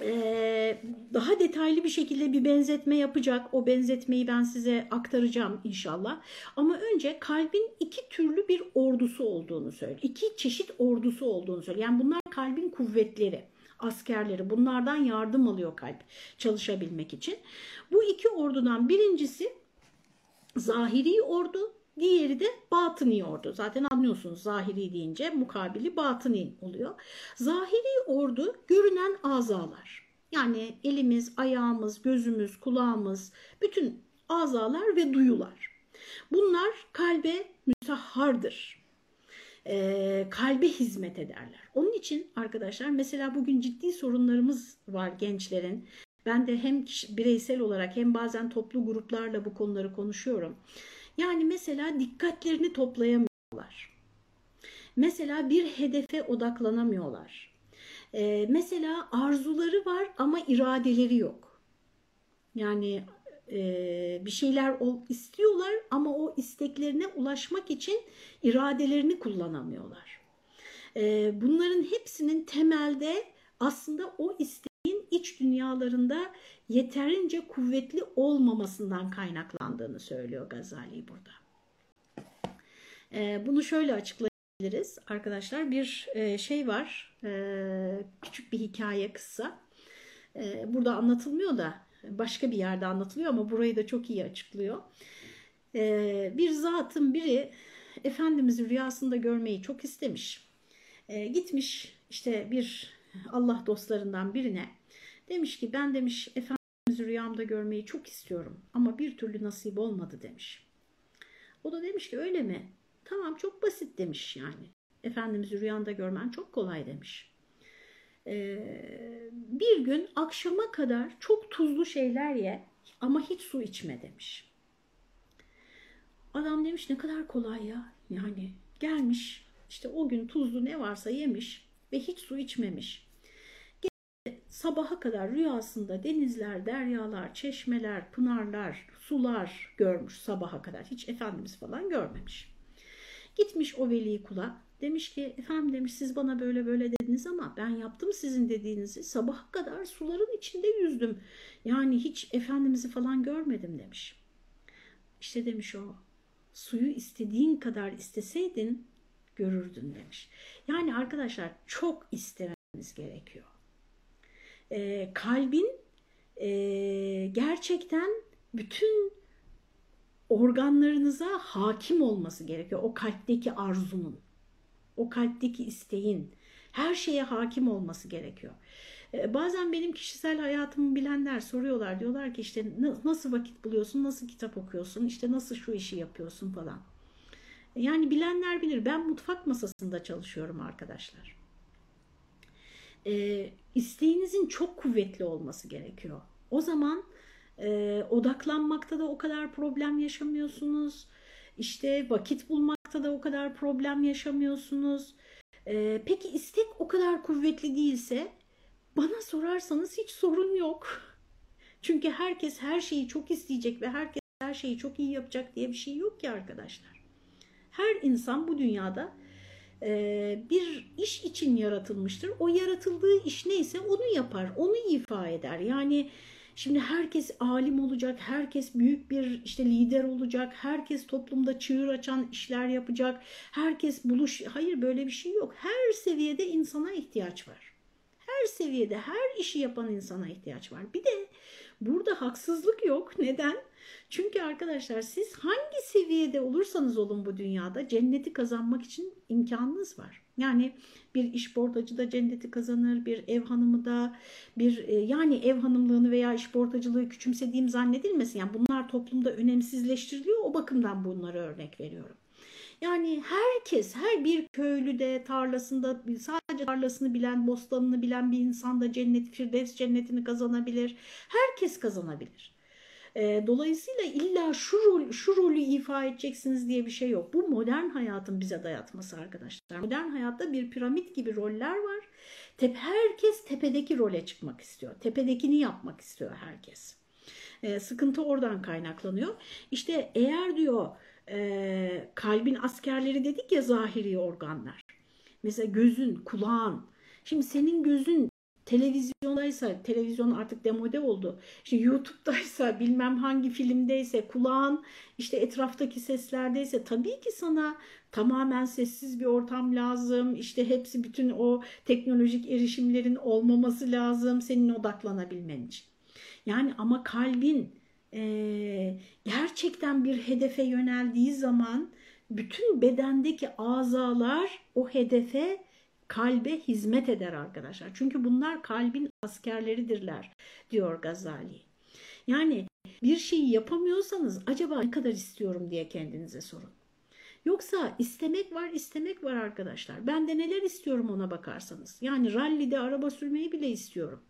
ee, daha detaylı bir şekilde bir benzetme yapacak. O benzetmeyi ben size aktaracağım inşallah. Ama önce kalbin iki türlü bir ordusu olduğunu söylüyor. İki çeşit ordusu olduğunu söylüyor. Yani bunlar kalbin kuvvetleri askerleri bunlardan yardım alıyor kalp çalışabilmek için. Bu iki ordudan birincisi zahiri ordu, diğeri de batıni ordu. Zaten anlıyorsunuz zahiri deyince mukabili batıni oluyor. Zahiri ordu görünen azalar. Yani elimiz, ayağımız, gözümüz, kulağımız, bütün azalar ve duyular. Bunlar kalbe müsahhardır e, kalbe hizmet ederler. Onun için arkadaşlar mesela bugün ciddi sorunlarımız var gençlerin. Ben de hem bireysel olarak hem bazen toplu gruplarla bu konuları konuşuyorum. Yani mesela dikkatlerini toplayamıyorlar. Mesela bir hedefe odaklanamıyorlar. Ee, mesela arzuları var ama iradeleri yok. Yani bir şeyler istiyorlar ama o isteklerine ulaşmak için iradelerini kullanamıyorlar. E, bunların hepsinin temelde aslında o isteğin iç dünyalarında yeterince kuvvetli olmamasından kaynaklandığını söylüyor Gazali burada. E, bunu şöyle açıklayabiliriz arkadaşlar. Bir e, şey var, e, küçük bir hikaye kısa. E, burada anlatılmıyor da başka bir yerde anlatılıyor ama burayı da çok iyi açıklıyor. E, bir zatın biri Efendimiz'i rüyasında görmeyi çok istemiş. E, gitmiş işte bir Allah dostlarından birine demiş ki ben demiş Efendimiz'i rüyamda görmeyi çok istiyorum ama bir türlü nasip olmadı demiş. O da demiş ki öyle mi? Tamam çok basit demiş yani. Efendimiz'i rüyanda görmen çok kolay demiş. Ee, bir gün akşama kadar çok tuzlu şeyler ye ama hiç su içme demiş. Adam demiş ne kadar kolay ya. Yani gelmiş işte o gün tuzlu ne varsa yemiş ve hiç su içmemiş. Sabaha kadar rüyasında denizler, deryalar, çeşmeler, pınarlar, sular görmüş sabaha kadar. Hiç Efendimiz falan görmemiş. Gitmiş o veli kula demiş ki efendim demiş siz bana böyle böyle dediniz ama ben yaptım sizin dediğinizi sabaha kadar suların içinde yüzdüm. Yani hiç Efendimiz'i falan görmedim demiş. İşte demiş o suyu istediğin kadar isteseydin görürdün demiş. Yani arkadaşlar çok istememiz gerekiyor. Ee, kalbin e, gerçekten bütün organlarınıza hakim olması gerekiyor. O kalpteki arzunun, o kalpteki isteğin her şeye hakim olması gerekiyor. Ee, bazen benim kişisel hayatımı bilenler soruyorlar. Diyorlar ki işte nasıl vakit buluyorsun, nasıl kitap okuyorsun, işte nasıl şu işi yapıyorsun falan. Yani bilenler bilir. Ben mutfak masasında çalışıyorum arkadaşlar. E, isteğinizin çok kuvvetli olması gerekiyor. O zaman e, odaklanmakta da o kadar problem yaşamıyorsunuz. İşte vakit bulmakta da o kadar problem yaşamıyorsunuz. E, peki istek o kadar kuvvetli değilse bana sorarsanız hiç sorun yok. *laughs* Çünkü herkes her şeyi çok isteyecek ve herkes her şeyi çok iyi yapacak diye bir şey yok ki arkadaşlar. Her insan bu dünyada e, bir iş için yaratılmıştır. O yaratıldığı iş neyse onu yapar, onu ifa eder. Yani şimdi herkes alim olacak, herkes büyük bir işte lider olacak, herkes toplumda çığır açan işler yapacak, herkes buluş... Hayır böyle bir şey yok. Her seviyede insana ihtiyaç var. Her seviyede her işi yapan insana ihtiyaç var. Bir de burada haksızlık yok. Neden? Çünkü arkadaşlar siz hangi seviyede olursanız olun bu dünyada cenneti kazanmak için imkanınız var. Yani bir iş bordacı da cenneti kazanır, bir ev hanımı da, bir yani ev hanımlığını veya iş bordacılığı küçümsediğim zannedilmesin. Yani bunlar toplumda önemsizleştiriliyor. O bakımdan bunları örnek veriyorum. Yani herkes, her bir köylü de tarlasında sadece tarlasını bilen, bostanını bilen bir insan da cennet, firdevs cennetini kazanabilir. Herkes kazanabilir. Dolayısıyla illa şu, rol, şu rolü ifa edeceksiniz diye bir şey yok. Bu modern hayatın bize dayatması arkadaşlar. Modern hayatta bir piramit gibi roller var. Tep herkes tepedeki role çıkmak istiyor. Tepedekini yapmak istiyor herkes. Ee, sıkıntı oradan kaynaklanıyor. İşte eğer diyor e, kalbin askerleri dedik ya zahiri organlar. Mesela gözün, kulağın. Şimdi senin gözün televizyondaysa, televizyon artık demode oldu. İşte YouTube'daysa, *laughs* bilmem hangi filmdeyse, kulağın işte etraftaki seslerdeyse tabii ki sana tamamen sessiz bir ortam lazım. İşte hepsi bütün o teknolojik erişimlerin olmaması lazım senin odaklanabilmen için. Yani ama kalbin e, gerçekten bir hedefe yöneldiği zaman bütün bedendeki azalar o hedefe kalbe hizmet eder arkadaşlar. Çünkü bunlar kalbin askerleridirler diyor Gazali. Yani bir şeyi yapamıyorsanız acaba ne kadar istiyorum diye kendinize sorun. Yoksa istemek var istemek var arkadaşlar. Ben de neler istiyorum ona bakarsanız. Yani rallide araba sürmeyi bile istiyorum.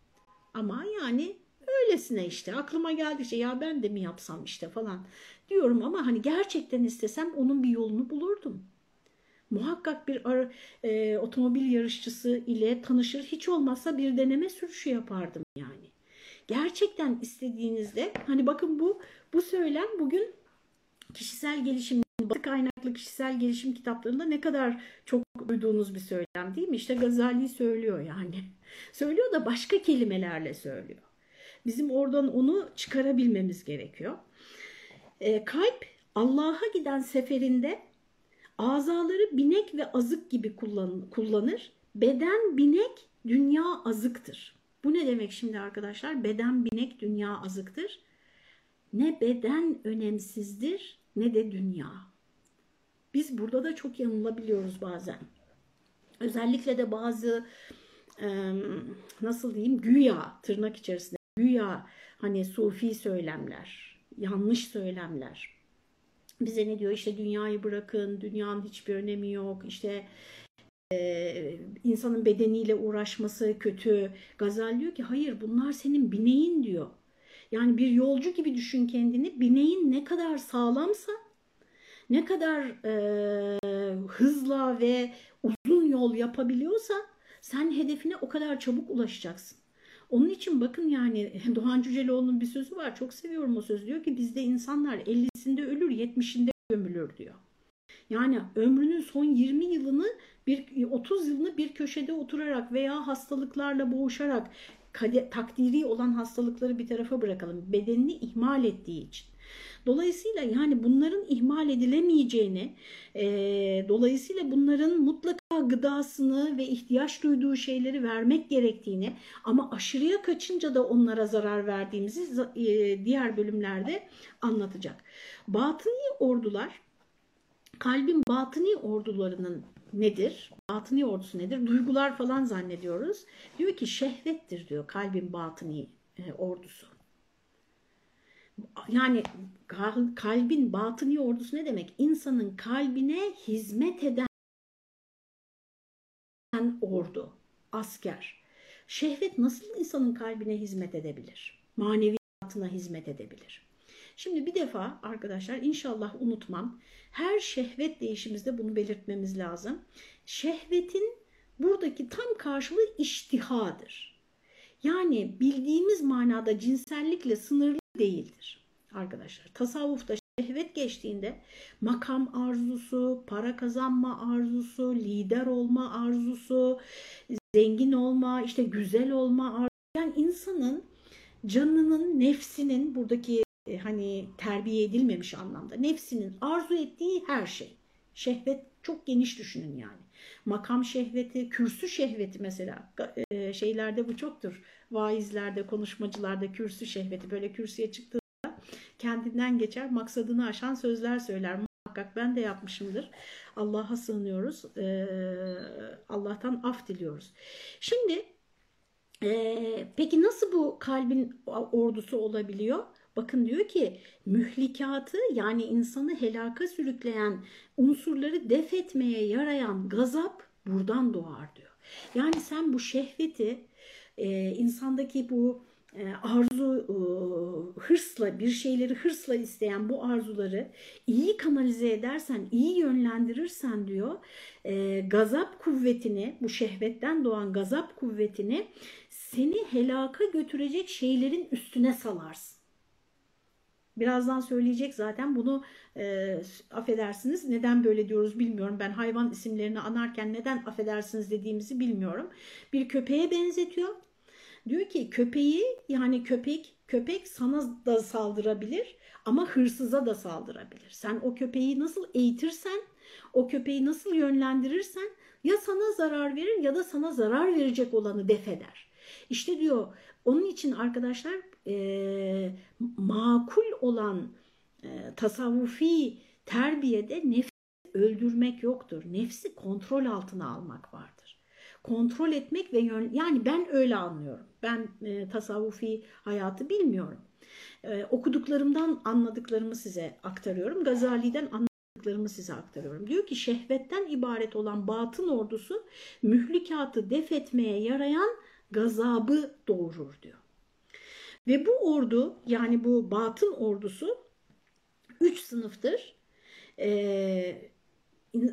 Ama yani öylesine işte aklıma geldikçe ya ben de mi yapsam işte falan diyorum ama hani gerçekten istesem onun bir yolunu bulurdum. Muhakkak bir ara, e, otomobil yarışçısı ile tanışır hiç olmazsa bir deneme sürüşü yapardım yani. gerçekten istediğinizde hani bakın bu bu söylem bugün kişisel gelişim batı kaynaklı kişisel gelişim kitaplarında ne kadar çok duyduğunuz bir söylem değil mi? İşte Gazali söylüyor yani. *laughs* Söylüyor da başka kelimelerle söylüyor. Bizim oradan onu çıkarabilmemiz gerekiyor. E, kalp Allah'a giden seferinde azaları binek ve azık gibi kullan, kullanır. Beden binek, dünya azıktır. Bu ne demek şimdi arkadaşlar? Beden binek, dünya azıktır. Ne beden önemsizdir ne de dünya. Biz burada da çok yanılabiliyoruz bazen. Özellikle de bazı nasıl diyeyim güya tırnak içerisinde güya hani sufi söylemler, yanlış söylemler. Bize ne diyor işte dünyayı bırakın, dünyanın hiçbir önemi yok, işte e, insanın bedeniyle uğraşması kötü. Gazal diyor ki hayır bunlar senin bineğin diyor. Yani bir yolcu gibi düşün kendini. Bineğin ne kadar sağlamsa, ne kadar e, hızla ve uzun yol yapabiliyorsa sen hedefine o kadar çabuk ulaşacaksın. Onun için bakın yani *laughs* Doğan Cüceloğlu'nun bir sözü var. Çok seviyorum o sözü. Diyor ki bizde insanlar 50'sinde ölür 70'inde gömülür diyor. Yani ömrünün son 20 yılını bir 30 yılını bir köşede oturarak veya hastalıklarla boğuşarak takdiri olan hastalıkları bir tarafa bırakalım. Bedenini ihmal ettiği için. Dolayısıyla yani bunların ihmal edilemeyeceğini, e, dolayısıyla bunların mutlaka gıdasını ve ihtiyaç duyduğu şeyleri vermek gerektiğini ama aşırıya kaçınca da onlara zarar verdiğimizi e, diğer bölümlerde anlatacak. Batıni ordular, kalbin batıni ordularının nedir? Batıni ordusu nedir? Duygular falan zannediyoruz. Diyor ki şehvettir diyor kalbin batıni e, ordusu. Yani kalbin batıni ordusu ne demek? İnsanın kalbine hizmet eden ordu, asker. Şehvet nasıl insanın kalbine hizmet edebilir? Maneviyatına hizmet edebilir. Şimdi bir defa arkadaşlar inşallah unutmam. Her şehvet değişimizde bunu belirtmemiz lazım. Şehvetin buradaki tam karşılığı iştihadır. Yani bildiğimiz manada cinsellikle sınırlı değildir arkadaşlar. Tasavvufta şehvet geçtiğinde makam arzusu, para kazanma arzusu, lider olma arzusu, zengin olma, işte güzel olma arzusu. Yani insanın canının, nefsinin buradaki e, hani terbiye edilmemiş anlamda nefsinin arzu ettiği her şey. Şehvet çok geniş düşünün yani. Makam şehveti, kürsü şehveti mesela e, şeylerde bu çoktur. Vaizlerde, konuşmacılarda kürsü şehveti böyle kürsüye çıktığında kendinden geçer, maksadını aşan sözler söyler. Muhakkak ben de yapmışımdır. Allah'a sığınıyoruz. Allah'tan af diliyoruz. Şimdi peki nasıl bu kalbin ordusu olabiliyor? Bakın diyor ki mühlikatı yani insanı helaka sürükleyen unsurları def etmeye yarayan gazap buradan doğar diyor. Yani sen bu şehveti e, insandaki bu arzu e, hırsla bir şeyleri hırsla isteyen bu arzuları iyi kanalize edersen iyi yönlendirirsen diyor e, gazap kuvvetini bu şehvetten doğan gazap kuvvetini seni helaka götürecek şeylerin üstüne salarsın. Birazdan söyleyecek zaten bunu e, affedersiniz. Neden böyle diyoruz bilmiyorum. Ben hayvan isimlerini anarken neden affedersiniz dediğimizi bilmiyorum. Bir köpeğe benzetiyor. Diyor ki köpeği yani köpek köpek sana da saldırabilir ama hırsıza da saldırabilir. Sen o köpeği nasıl eğitirsen, o köpeği nasıl yönlendirirsen ya sana zarar verir ya da sana zarar verecek olanı def eder. İşte diyor onun için arkadaşlar e, makul olan e, tasavvufi terbiyede nefsi öldürmek yoktur. Nefsi kontrol altına almak vardır. Kontrol etmek ve yön, yani ben öyle anlıyorum. Ben e, tasavvufi hayatı bilmiyorum. E, okuduklarımdan anladıklarımı size aktarıyorum. Gazali'den anladıklarımı size aktarıyorum. Diyor ki şehvetten ibaret olan batın ordusu mühlikatı def etmeye yarayan gazabı doğurur diyor. Ve bu ordu yani bu batın ordusu üç sınıftır. Ee,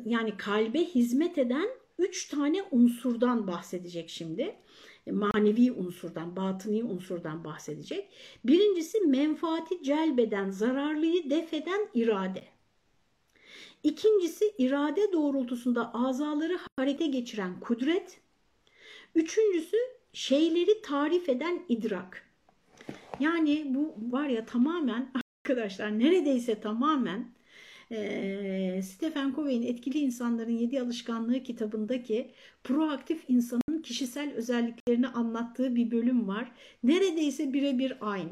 yani kalbe hizmet eden üç tane unsurdan bahsedecek şimdi. manevi unsurdan, batıni unsurdan bahsedecek. Birincisi menfaati celbeden, zararlıyı defeden irade. İkincisi irade doğrultusunda azaları harekete geçiren kudret. Üçüncüsü şeyleri tarif eden idrak. Yani bu var ya tamamen *laughs* arkadaşlar neredeyse tamamen e, Stephen Covey'in Etkili İnsanların Yedi Alışkanlığı kitabındaki proaktif insanın kişisel özelliklerini anlattığı bir bölüm var. Neredeyse birebir aynı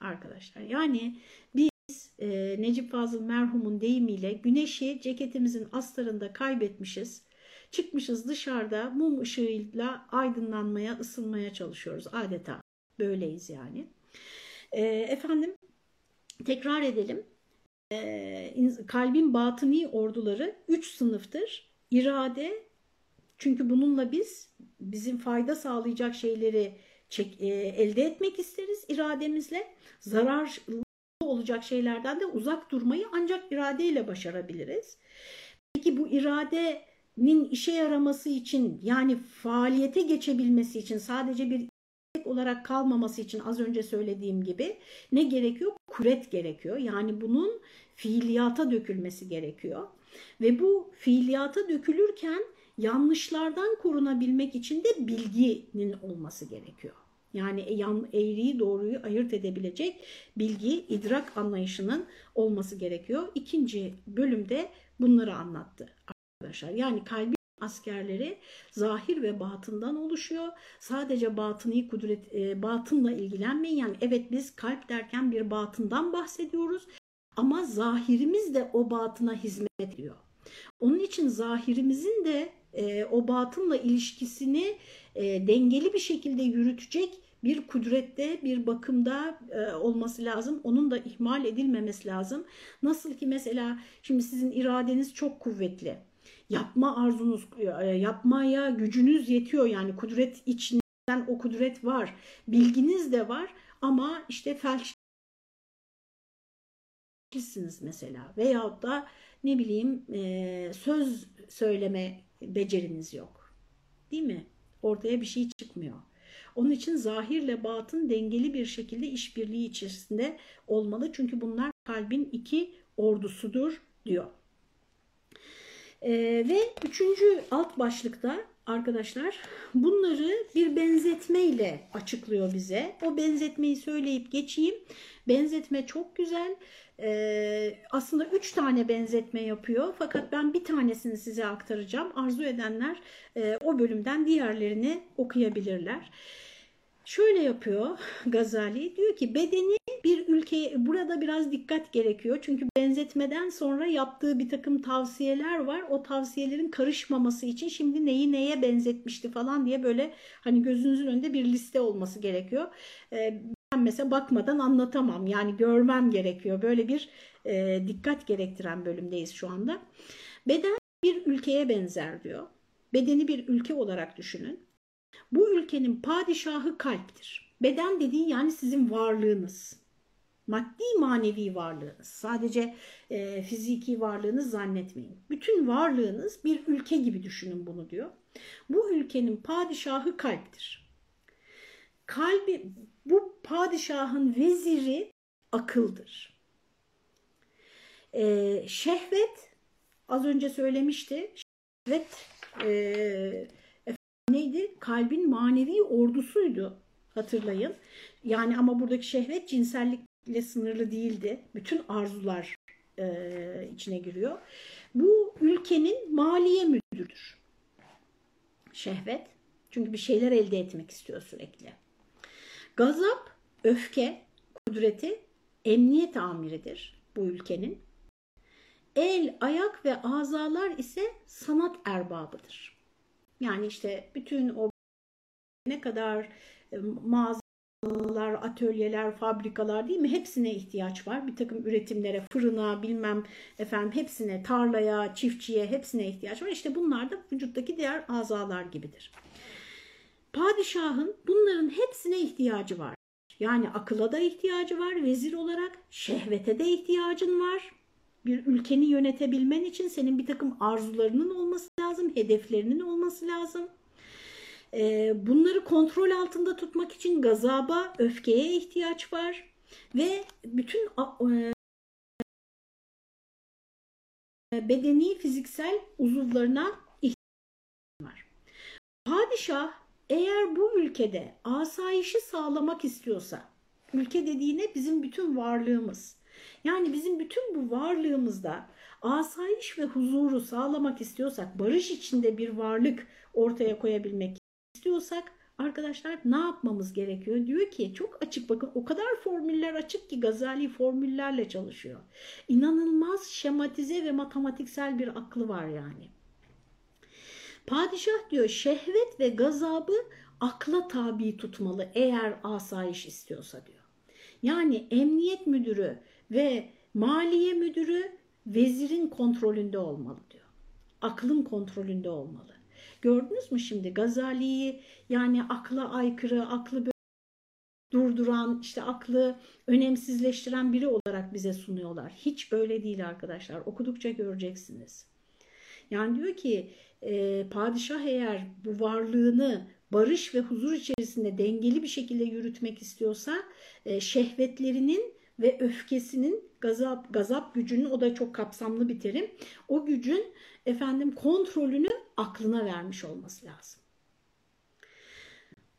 arkadaşlar. Yani biz e, Necip Fazıl merhumun deyimiyle güneşi ceketimizin astarında kaybetmişiz. Çıkmışız dışarıda mum ışığıyla aydınlanmaya, ısınmaya çalışıyoruz adeta. Böyleyiz yani. E, efendim tekrar edelim. E, kalbin batıni orduları üç sınıftır. İrade, çünkü bununla biz bizim fayda sağlayacak şeyleri çek, e, elde etmek isteriz irademizle. Zararlı olacak şeylerden de uzak durmayı ancak iradeyle başarabiliriz. Peki bu iradenin işe yaraması için yani faaliyete geçebilmesi için sadece bir olarak kalmaması için az önce söylediğim gibi ne gerekiyor? Kuret gerekiyor. Yani bunun fiiliyata dökülmesi gerekiyor. Ve bu fiiliyata dökülürken yanlışlardan korunabilmek için de bilginin olması gerekiyor. Yani eğriyi doğruyu ayırt edebilecek bilgi, idrak anlayışının olması gerekiyor. İkinci bölümde bunları anlattı arkadaşlar. Yani kalbi askerleri zahir ve batından oluşuyor. Sadece batıni kudret, e, batınla ilgilenmeyin. Yani evet biz kalp derken bir batından bahsediyoruz. Ama zahirimiz de o batına hizmet ediyor. Onun için zahirimizin de e, o batınla ilişkisini e, dengeli bir şekilde yürütecek bir kudrette, bir bakımda e, olması lazım. Onun da ihmal edilmemesi lazım. Nasıl ki mesela şimdi sizin iradeniz çok kuvvetli. Yapma arzunuz, e, yapmaya gücünüz yetiyor yani kudret içinden o kudret var. Bilginiz de var ama işte felç mesela veyahut da ne bileyim e, söz söyleme beceriniz yok. Değil mi? Ortaya bir şey çıkmıyor. Onun için zahirle batın dengeli bir şekilde işbirliği içerisinde olmalı. Çünkü bunlar kalbin iki ordusudur diyor. Ee, ve üçüncü alt başlıkta arkadaşlar bunları bir benzetmeyle açıklıyor bize. O benzetmeyi söyleyip geçeyim. Benzetme çok güzel. Ee, aslında üç tane benzetme yapıyor. Fakat ben bir tanesini size aktaracağım. Arzu edenler e, o bölümden diğerlerini okuyabilirler. Şöyle yapıyor *laughs* Gazali diyor ki bedeni bir ülkeye burada biraz dikkat gerekiyor. Çünkü benzetmeden sonra yaptığı bir takım tavsiyeler var. O tavsiyelerin karışmaması için şimdi neyi neye benzetmişti falan diye böyle hani gözünüzün önünde bir liste olması gerekiyor. Ee, ben mesela bakmadan anlatamam yani görmem gerekiyor. Böyle bir e, dikkat gerektiren bölümdeyiz şu anda. Beden bir ülkeye benzer diyor. Bedeni bir ülke olarak düşünün. Bu ülkenin padişahı kalptir. Beden dediği yani sizin varlığınız. Maddi manevi varlığınız. Sadece e, fiziki varlığınız zannetmeyin. Bütün varlığınız bir ülke gibi düşünün bunu diyor. Bu ülkenin padişahı kalptir. Kalbi bu padişahın veziri akıldır. E, şehvet az önce söylemişti. Şehvet e, neydi? Kalbin manevi ordusuydu hatırlayın. Yani ama buradaki şehvet cinsellikle sınırlı değildi. Bütün arzular e, içine giriyor. Bu ülkenin maliye müdürüdür. Şehvet. Çünkü bir şeyler elde etmek istiyor sürekli. Gazap, öfke, kudreti emniyet amiridir bu ülkenin. El, ayak ve azalar ise sanat erbabıdır. Yani işte bütün o ne kadar e, mağazalar, atölyeler, fabrikalar değil mi? Hepsine ihtiyaç var. Bir takım üretimlere, fırına, bilmem efendim hepsine, tarlaya, çiftçiye hepsine ihtiyaç var. İşte bunlar da vücuttaki diğer azalar gibidir. Padişahın bunların hepsine ihtiyacı var. Yani akıla da ihtiyacı var vezir olarak, şehvete de ihtiyacın var. Bir ülkeni yönetebilmen için senin bir takım arzularının olması lazım, hedeflerinin olması lazım. E, bunları kontrol altında tutmak için gazaba, öfkeye ihtiyaç var ve bütün e, bedeni, fiziksel uzuvlarına ihtiyaç var. Padişah eğer bu ülkede asayişi sağlamak istiyorsa, ülke dediğine bizim bütün varlığımız, yani bizim bütün bu varlığımızda asayiş ve huzuru sağlamak istiyorsak, barış içinde bir varlık ortaya koyabilmek istiyorsak arkadaşlar ne yapmamız gerekiyor? Diyor ki çok açık bakın o kadar formüller açık ki Gazali formüllerle çalışıyor. İnanılmaz şematize ve matematiksel bir aklı var yani. Padişah diyor şehvet ve gazabı akla tabi tutmalı eğer asayiş istiyorsa diyor. Yani emniyet müdürü ve maliye müdürü vezirin kontrolünde olmalı diyor. Aklın kontrolünde olmalı. Gördünüz mü şimdi Gazali'yi yani akla aykırı, aklı durduran, işte aklı önemsizleştiren biri olarak bize sunuyorlar. Hiç öyle değil arkadaşlar. Okudukça göreceksiniz. Yani diyor ki e, padişah eğer bu varlığını barış ve huzur içerisinde dengeli bir şekilde yürütmek istiyorsa e, şehvetlerinin ve öfkesinin gazap, gazap gücünün o da çok kapsamlı bir terim. O gücün efendim kontrolünü aklına vermiş olması lazım.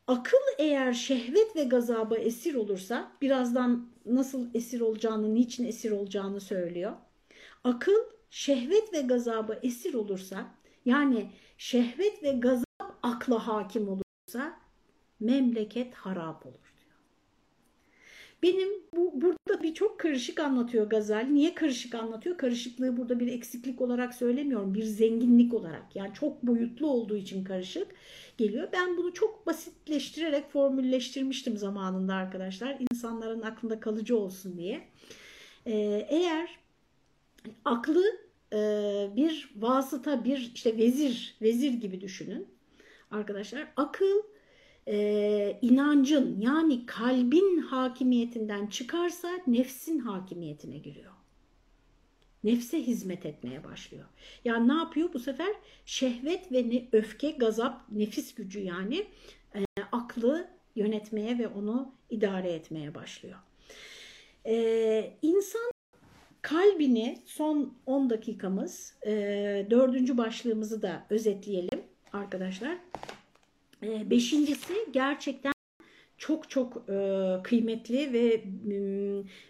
Akıl eğer şehvet ve gazaba esir olursa birazdan nasıl esir olacağını, niçin esir olacağını söylüyor. Akıl şehvet ve gazaba esir olursa yani şehvet ve gazap akla hakim olursa memleket harap olur. Benim bu burada bir çok karışık anlatıyor Gazali. Niye karışık anlatıyor? Karışıklığı burada bir eksiklik olarak söylemiyorum. Bir zenginlik olarak. Yani çok boyutlu olduğu için karışık geliyor. Ben bunu çok basitleştirerek formülleştirmiştim zamanında arkadaşlar. İnsanların aklında kalıcı olsun diye. Ee, eğer aklı e, bir vasıta, bir işte vezir, vezir gibi düşünün arkadaşlar. Akıl e, inancın yani kalbin hakimiyetinden çıkarsa nefsin hakimiyetine giriyor. Nefse hizmet etmeye başlıyor. Yani ne yapıyor bu sefer? Şehvet ve ne, öfke, gazap, nefis gücü yani e, aklı yönetmeye ve onu idare etmeye başlıyor. E, insan kalbini son 10 dakikamız, e, dördüncü başlığımızı da özetleyelim arkadaşlar. Ee, beşincisi gerçekten çok çok e, kıymetli ve e,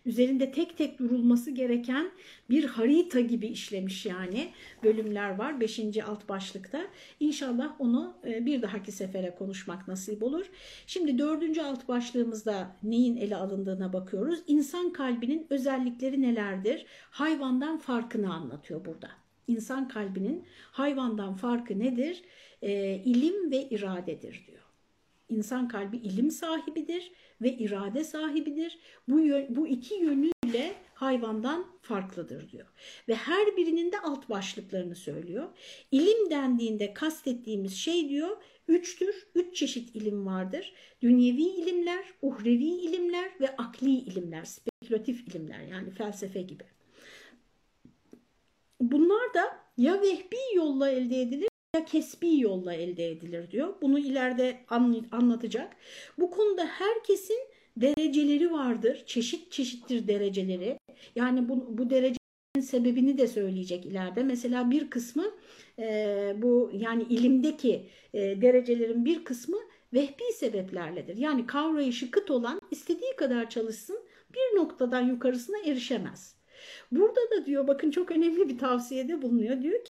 üzerinde tek tek durulması gereken bir harita gibi işlemiş yani bölümler var 5. alt başlıkta. İnşallah onu e, bir dahaki sefere konuşmak nasip olur. Şimdi 4. alt başlığımızda neyin ele alındığına bakıyoruz. İnsan kalbinin özellikleri nelerdir? Hayvandan farkını anlatıyor burada. İnsan kalbinin hayvandan farkı nedir? e, ilim ve iradedir diyor. İnsan kalbi ilim sahibidir ve irade sahibidir. Bu, yön, bu iki yönüyle hayvandan farklıdır diyor. Ve her birinin de alt başlıklarını söylüyor. İlim dendiğinde kastettiğimiz şey diyor üçtür. Üç çeşit ilim vardır. Dünyevi ilimler, uhrevi ilimler ve akli ilimler, spekülatif ilimler yani felsefe gibi. Bunlar da ya vehbi yolla elde edilir ya kesbi yolla elde edilir diyor. Bunu ileride anlatacak. Bu konuda herkesin dereceleri vardır. Çeşit çeşittir dereceleri. Yani bu, bu derecenin sebebini de söyleyecek ileride. Mesela bir kısmı e, bu yani ilimdeki e, derecelerin bir kısmı vehbi sebeplerledir. Yani kavrayışı kıt olan istediği kadar çalışsın bir noktadan yukarısına erişemez. Burada da diyor bakın çok önemli bir tavsiyede bulunuyor. Diyor ki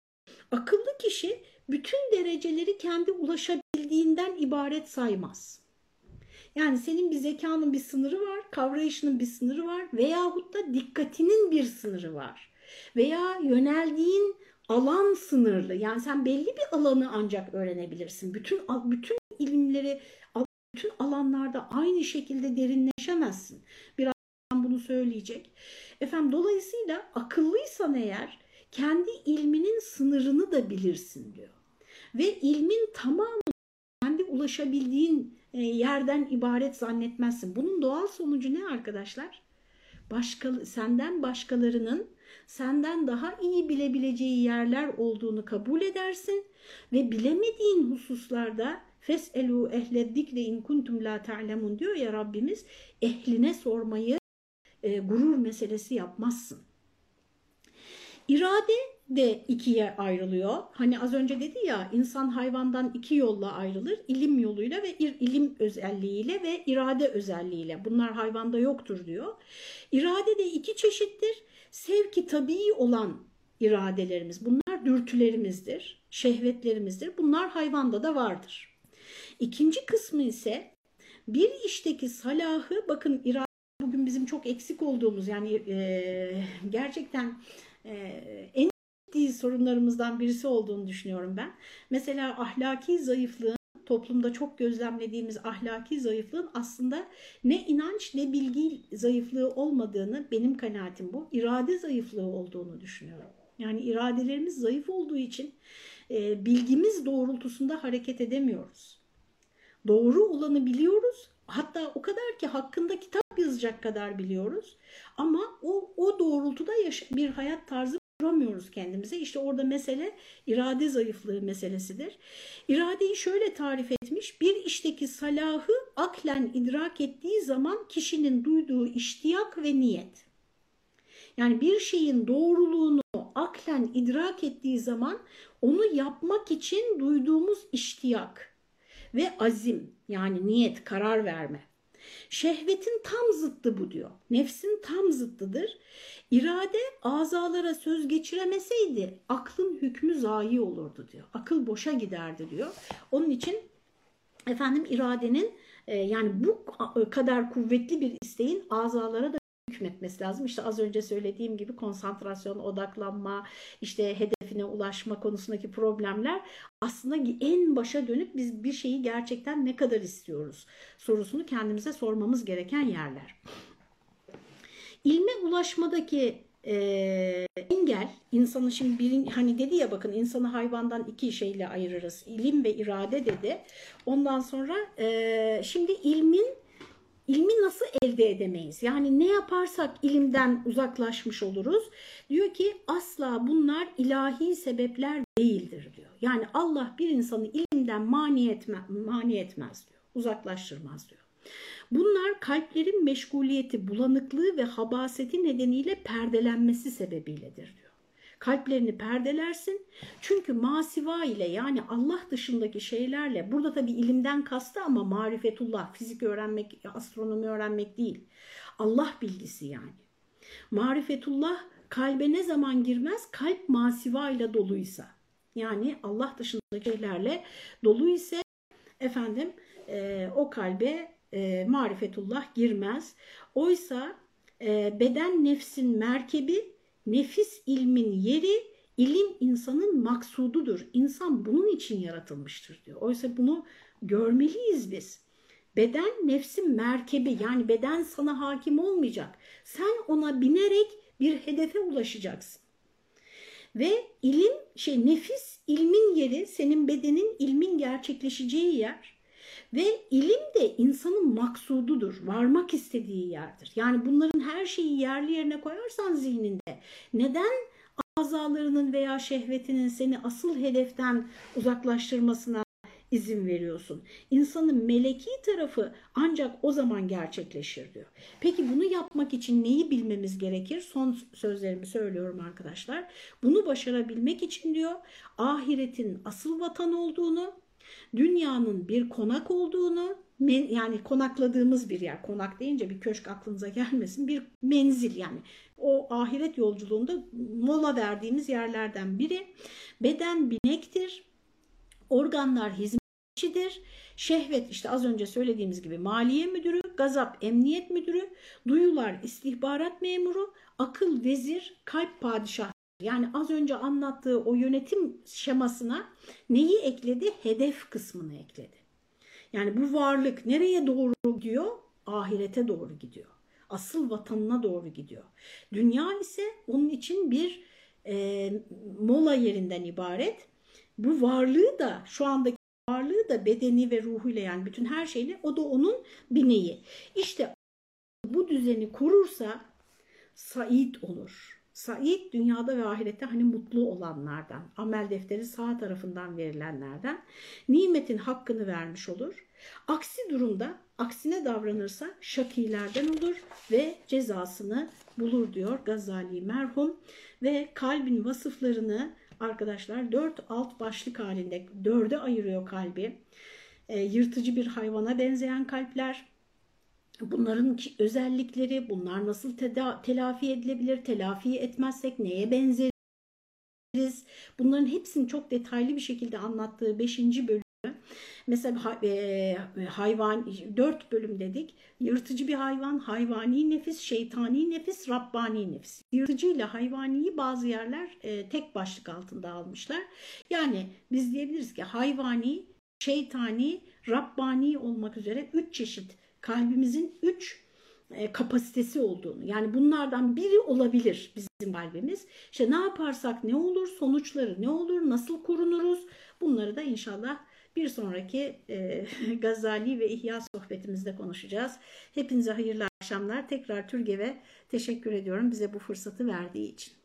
akıllı kişi bütün dereceleri kendi ulaşabildiğinden ibaret saymaz. Yani senin bir zekanın bir sınırı var, kavrayışının bir sınırı var veyahut da dikkatinin bir sınırı var. Veya yöneldiğin alan sınırlı. Yani sen belli bir alanı ancak öğrenebilirsin. Bütün bütün ilimleri bütün alanlarda aynı şekilde derinleşemezsin. Biraz bunu söyleyecek. Efendim dolayısıyla akıllıysan eğer kendi ilminin sınırını da bilirsin diyor. Ve ilmin tamamı kendi ulaşabildiğin e, yerden ibaret zannetmezsin. Bunun doğal sonucu ne arkadaşlar? Başka, senden başkalarının senden daha iyi bilebileceği yerler olduğunu kabul edersin ve bilemediğin hususlarda Feselu ehle zikri in kuntum la ta'lemun diyor ya Rabbimiz ehline sormayı e, gurur meselesi yapmazsın. İrade de ikiye ayrılıyor. Hani az önce dedi ya insan hayvandan iki yolla ayrılır. İlim yoluyla ve ilim özelliğiyle ve irade özelliğiyle. Bunlar hayvanda yoktur diyor. İrade de iki çeşittir. Sevki tabii olan iradelerimiz. Bunlar dürtülerimizdir, şehvetlerimizdir. Bunlar hayvanda da vardır. İkinci kısmı ise bir işteki salahı bakın irade bugün bizim çok eksik olduğumuz yani e, gerçekten e, en ciddi sorunlarımızdan birisi olduğunu düşünüyorum ben. Mesela ahlaki zayıflığın toplumda çok gözlemlediğimiz ahlaki zayıflığın aslında ne inanç ne bilgi zayıflığı olmadığını benim kanaatim bu. irade zayıflığı olduğunu düşünüyorum. Yani iradelerimiz zayıf olduğu için e, bilgimiz doğrultusunda hareket edemiyoruz. Doğru olanı biliyoruz. Hatta o kadar ki hakkında kitap yazacak kadar biliyoruz. Ama o, o doğrultuda bir hayat tarzı kuramıyoruz kendimize. İşte orada mesele irade zayıflığı meselesidir. İradeyi şöyle tarif etmiş. Bir işteki salahı aklen idrak ettiği zaman kişinin duyduğu iştiyak ve niyet. Yani bir şeyin doğruluğunu aklen idrak ettiği zaman onu yapmak için duyduğumuz iştiyak ve azim yani niyet, karar verme. Şehvetin tam zıttı bu diyor. Nefsin tam zıttıdır. İrade azalara söz geçiremeseydi aklın hükmü zayi olurdu diyor. Akıl boşa giderdi diyor. Onun için efendim iradenin e, yani bu kadar kuvvetli bir isteğin azalara da hükmetmesi lazım. İşte az önce söylediğim gibi konsantrasyon, odaklanma, işte hedefine ulaşma konusundaki problemler aslında en başa dönüp biz bir şeyi gerçekten ne kadar istiyoruz sorusunu kendimize sormamız gereken yerler. İlme ulaşmadaki e, engel insanı şimdi bir, hani dedi ya bakın insanı hayvandan iki şeyle ayırırız. İlim ve irade dedi. Ondan sonra e, şimdi ilmin ilmi nasıl elde edemeyiz? Yani ne yaparsak ilimden uzaklaşmış oluruz. Diyor ki asla bunlar ilahi sebepler değildir diyor. Yani Allah bir insanı ilimden mani, etme, mani etmez diyor. Uzaklaştırmaz diyor. Bunlar kalplerin meşguliyeti, bulanıklığı ve habaseti nedeniyle perdelenmesi sebebiyledir diyor. Kalplerini perdelersin. Çünkü masiva ile yani Allah dışındaki şeylerle burada tabi ilimden kastı ama marifetullah, fizik öğrenmek, astronomi öğrenmek değil. Allah bilgisi yani. Marifetullah kalbe ne zaman girmez? Kalp masiva ile doluysa. Yani Allah dışındaki şeylerle dolu ise efendim e, o kalbe e, marifetullah girmez. Oysa e, beden nefsin merkebi, nefis ilmin yeri, ilim insanın maksududur. İnsan bunun için yaratılmıştır diyor. Oysa bunu görmeliyiz biz. Beden nefsin merkebi yani beden sana hakim olmayacak. Sen ona binerek bir hedefe ulaşacaksın. Ve ilim şey nefis ilmin yeri senin bedenin ilmin gerçekleşeceği yer. Ve ilim de insanın maksududur, varmak istediği yerdir. Yani bunların her şeyi yerli yerine koyarsan zihninde neden azalarının veya şehvetinin seni asıl hedeften uzaklaştırmasına izin veriyorsun. İnsanın meleki tarafı ancak o zaman gerçekleşir diyor. Peki bunu yapmak için neyi bilmemiz gerekir? Son sözlerimi söylüyorum arkadaşlar. Bunu başarabilmek için diyor ahiretin asıl vatan olduğunu, dünyanın bir konak olduğunu, yani konakladığımız bir yer, konak deyince bir köşk aklınıza gelmesin, bir menzil yani. O ahiret yolculuğunda mola verdiğimiz yerlerden biri. Beden binektir, organlar hizmetçidir, şehvet işte az önce söylediğimiz gibi maliye müdürü, gazap emniyet müdürü, duyular istihbarat memuru, akıl vezir, kalp padişah yani az önce anlattığı o yönetim şemasına neyi ekledi? Hedef kısmını ekledi. Yani bu varlık nereye doğru gidiyor? Ahirete doğru gidiyor. Asıl vatanına doğru gidiyor. Dünya ise onun için bir e, mola yerinden ibaret. Bu varlığı da şu andaki varlığı da bedeni ve ruhuyla yani bütün her şeyle o da onun bineği. İşte bu düzeni kurursa Said olur Said dünyada ve ahirette hani mutlu olanlardan, amel defteri sağ tarafından verilenlerden nimetin hakkını vermiş olur. Aksi durumda aksine davranırsa şakilerden olur ve cezasını bulur diyor Gazali merhum ve kalbin vasıflarını arkadaşlar dört alt başlık halinde dörde ayırıyor kalbi. E, yırtıcı bir hayvana benzeyen kalpler, bunların özellikleri, bunlar nasıl telafi edilebilir, telafi etmezsek neye benzeriz? Bunların hepsini çok detaylı bir şekilde anlattığı 5. bölüm Mesela e, hayvan dört bölüm dedik. Yırtıcı bir hayvan, hayvani nefis, şeytani nefis, Rabbani nefis. Yırtıcı ile hayvaniyi bazı yerler e, tek başlık altında almışlar. Yani biz diyebiliriz ki hayvani, şeytani, Rabbani olmak üzere üç çeşit kalbimizin üç e, kapasitesi olduğunu yani bunlardan biri olabilir bizim kalbimiz. İşte ne yaparsak ne olur, sonuçları ne olur, nasıl korunuruz bunları da inşallah bir sonraki e, *laughs* Gazali ve İhya sohbetimizde konuşacağız. Hepinize hayırlı akşamlar. Tekrar Türgev'e teşekkür ediyorum bize bu fırsatı verdiği için.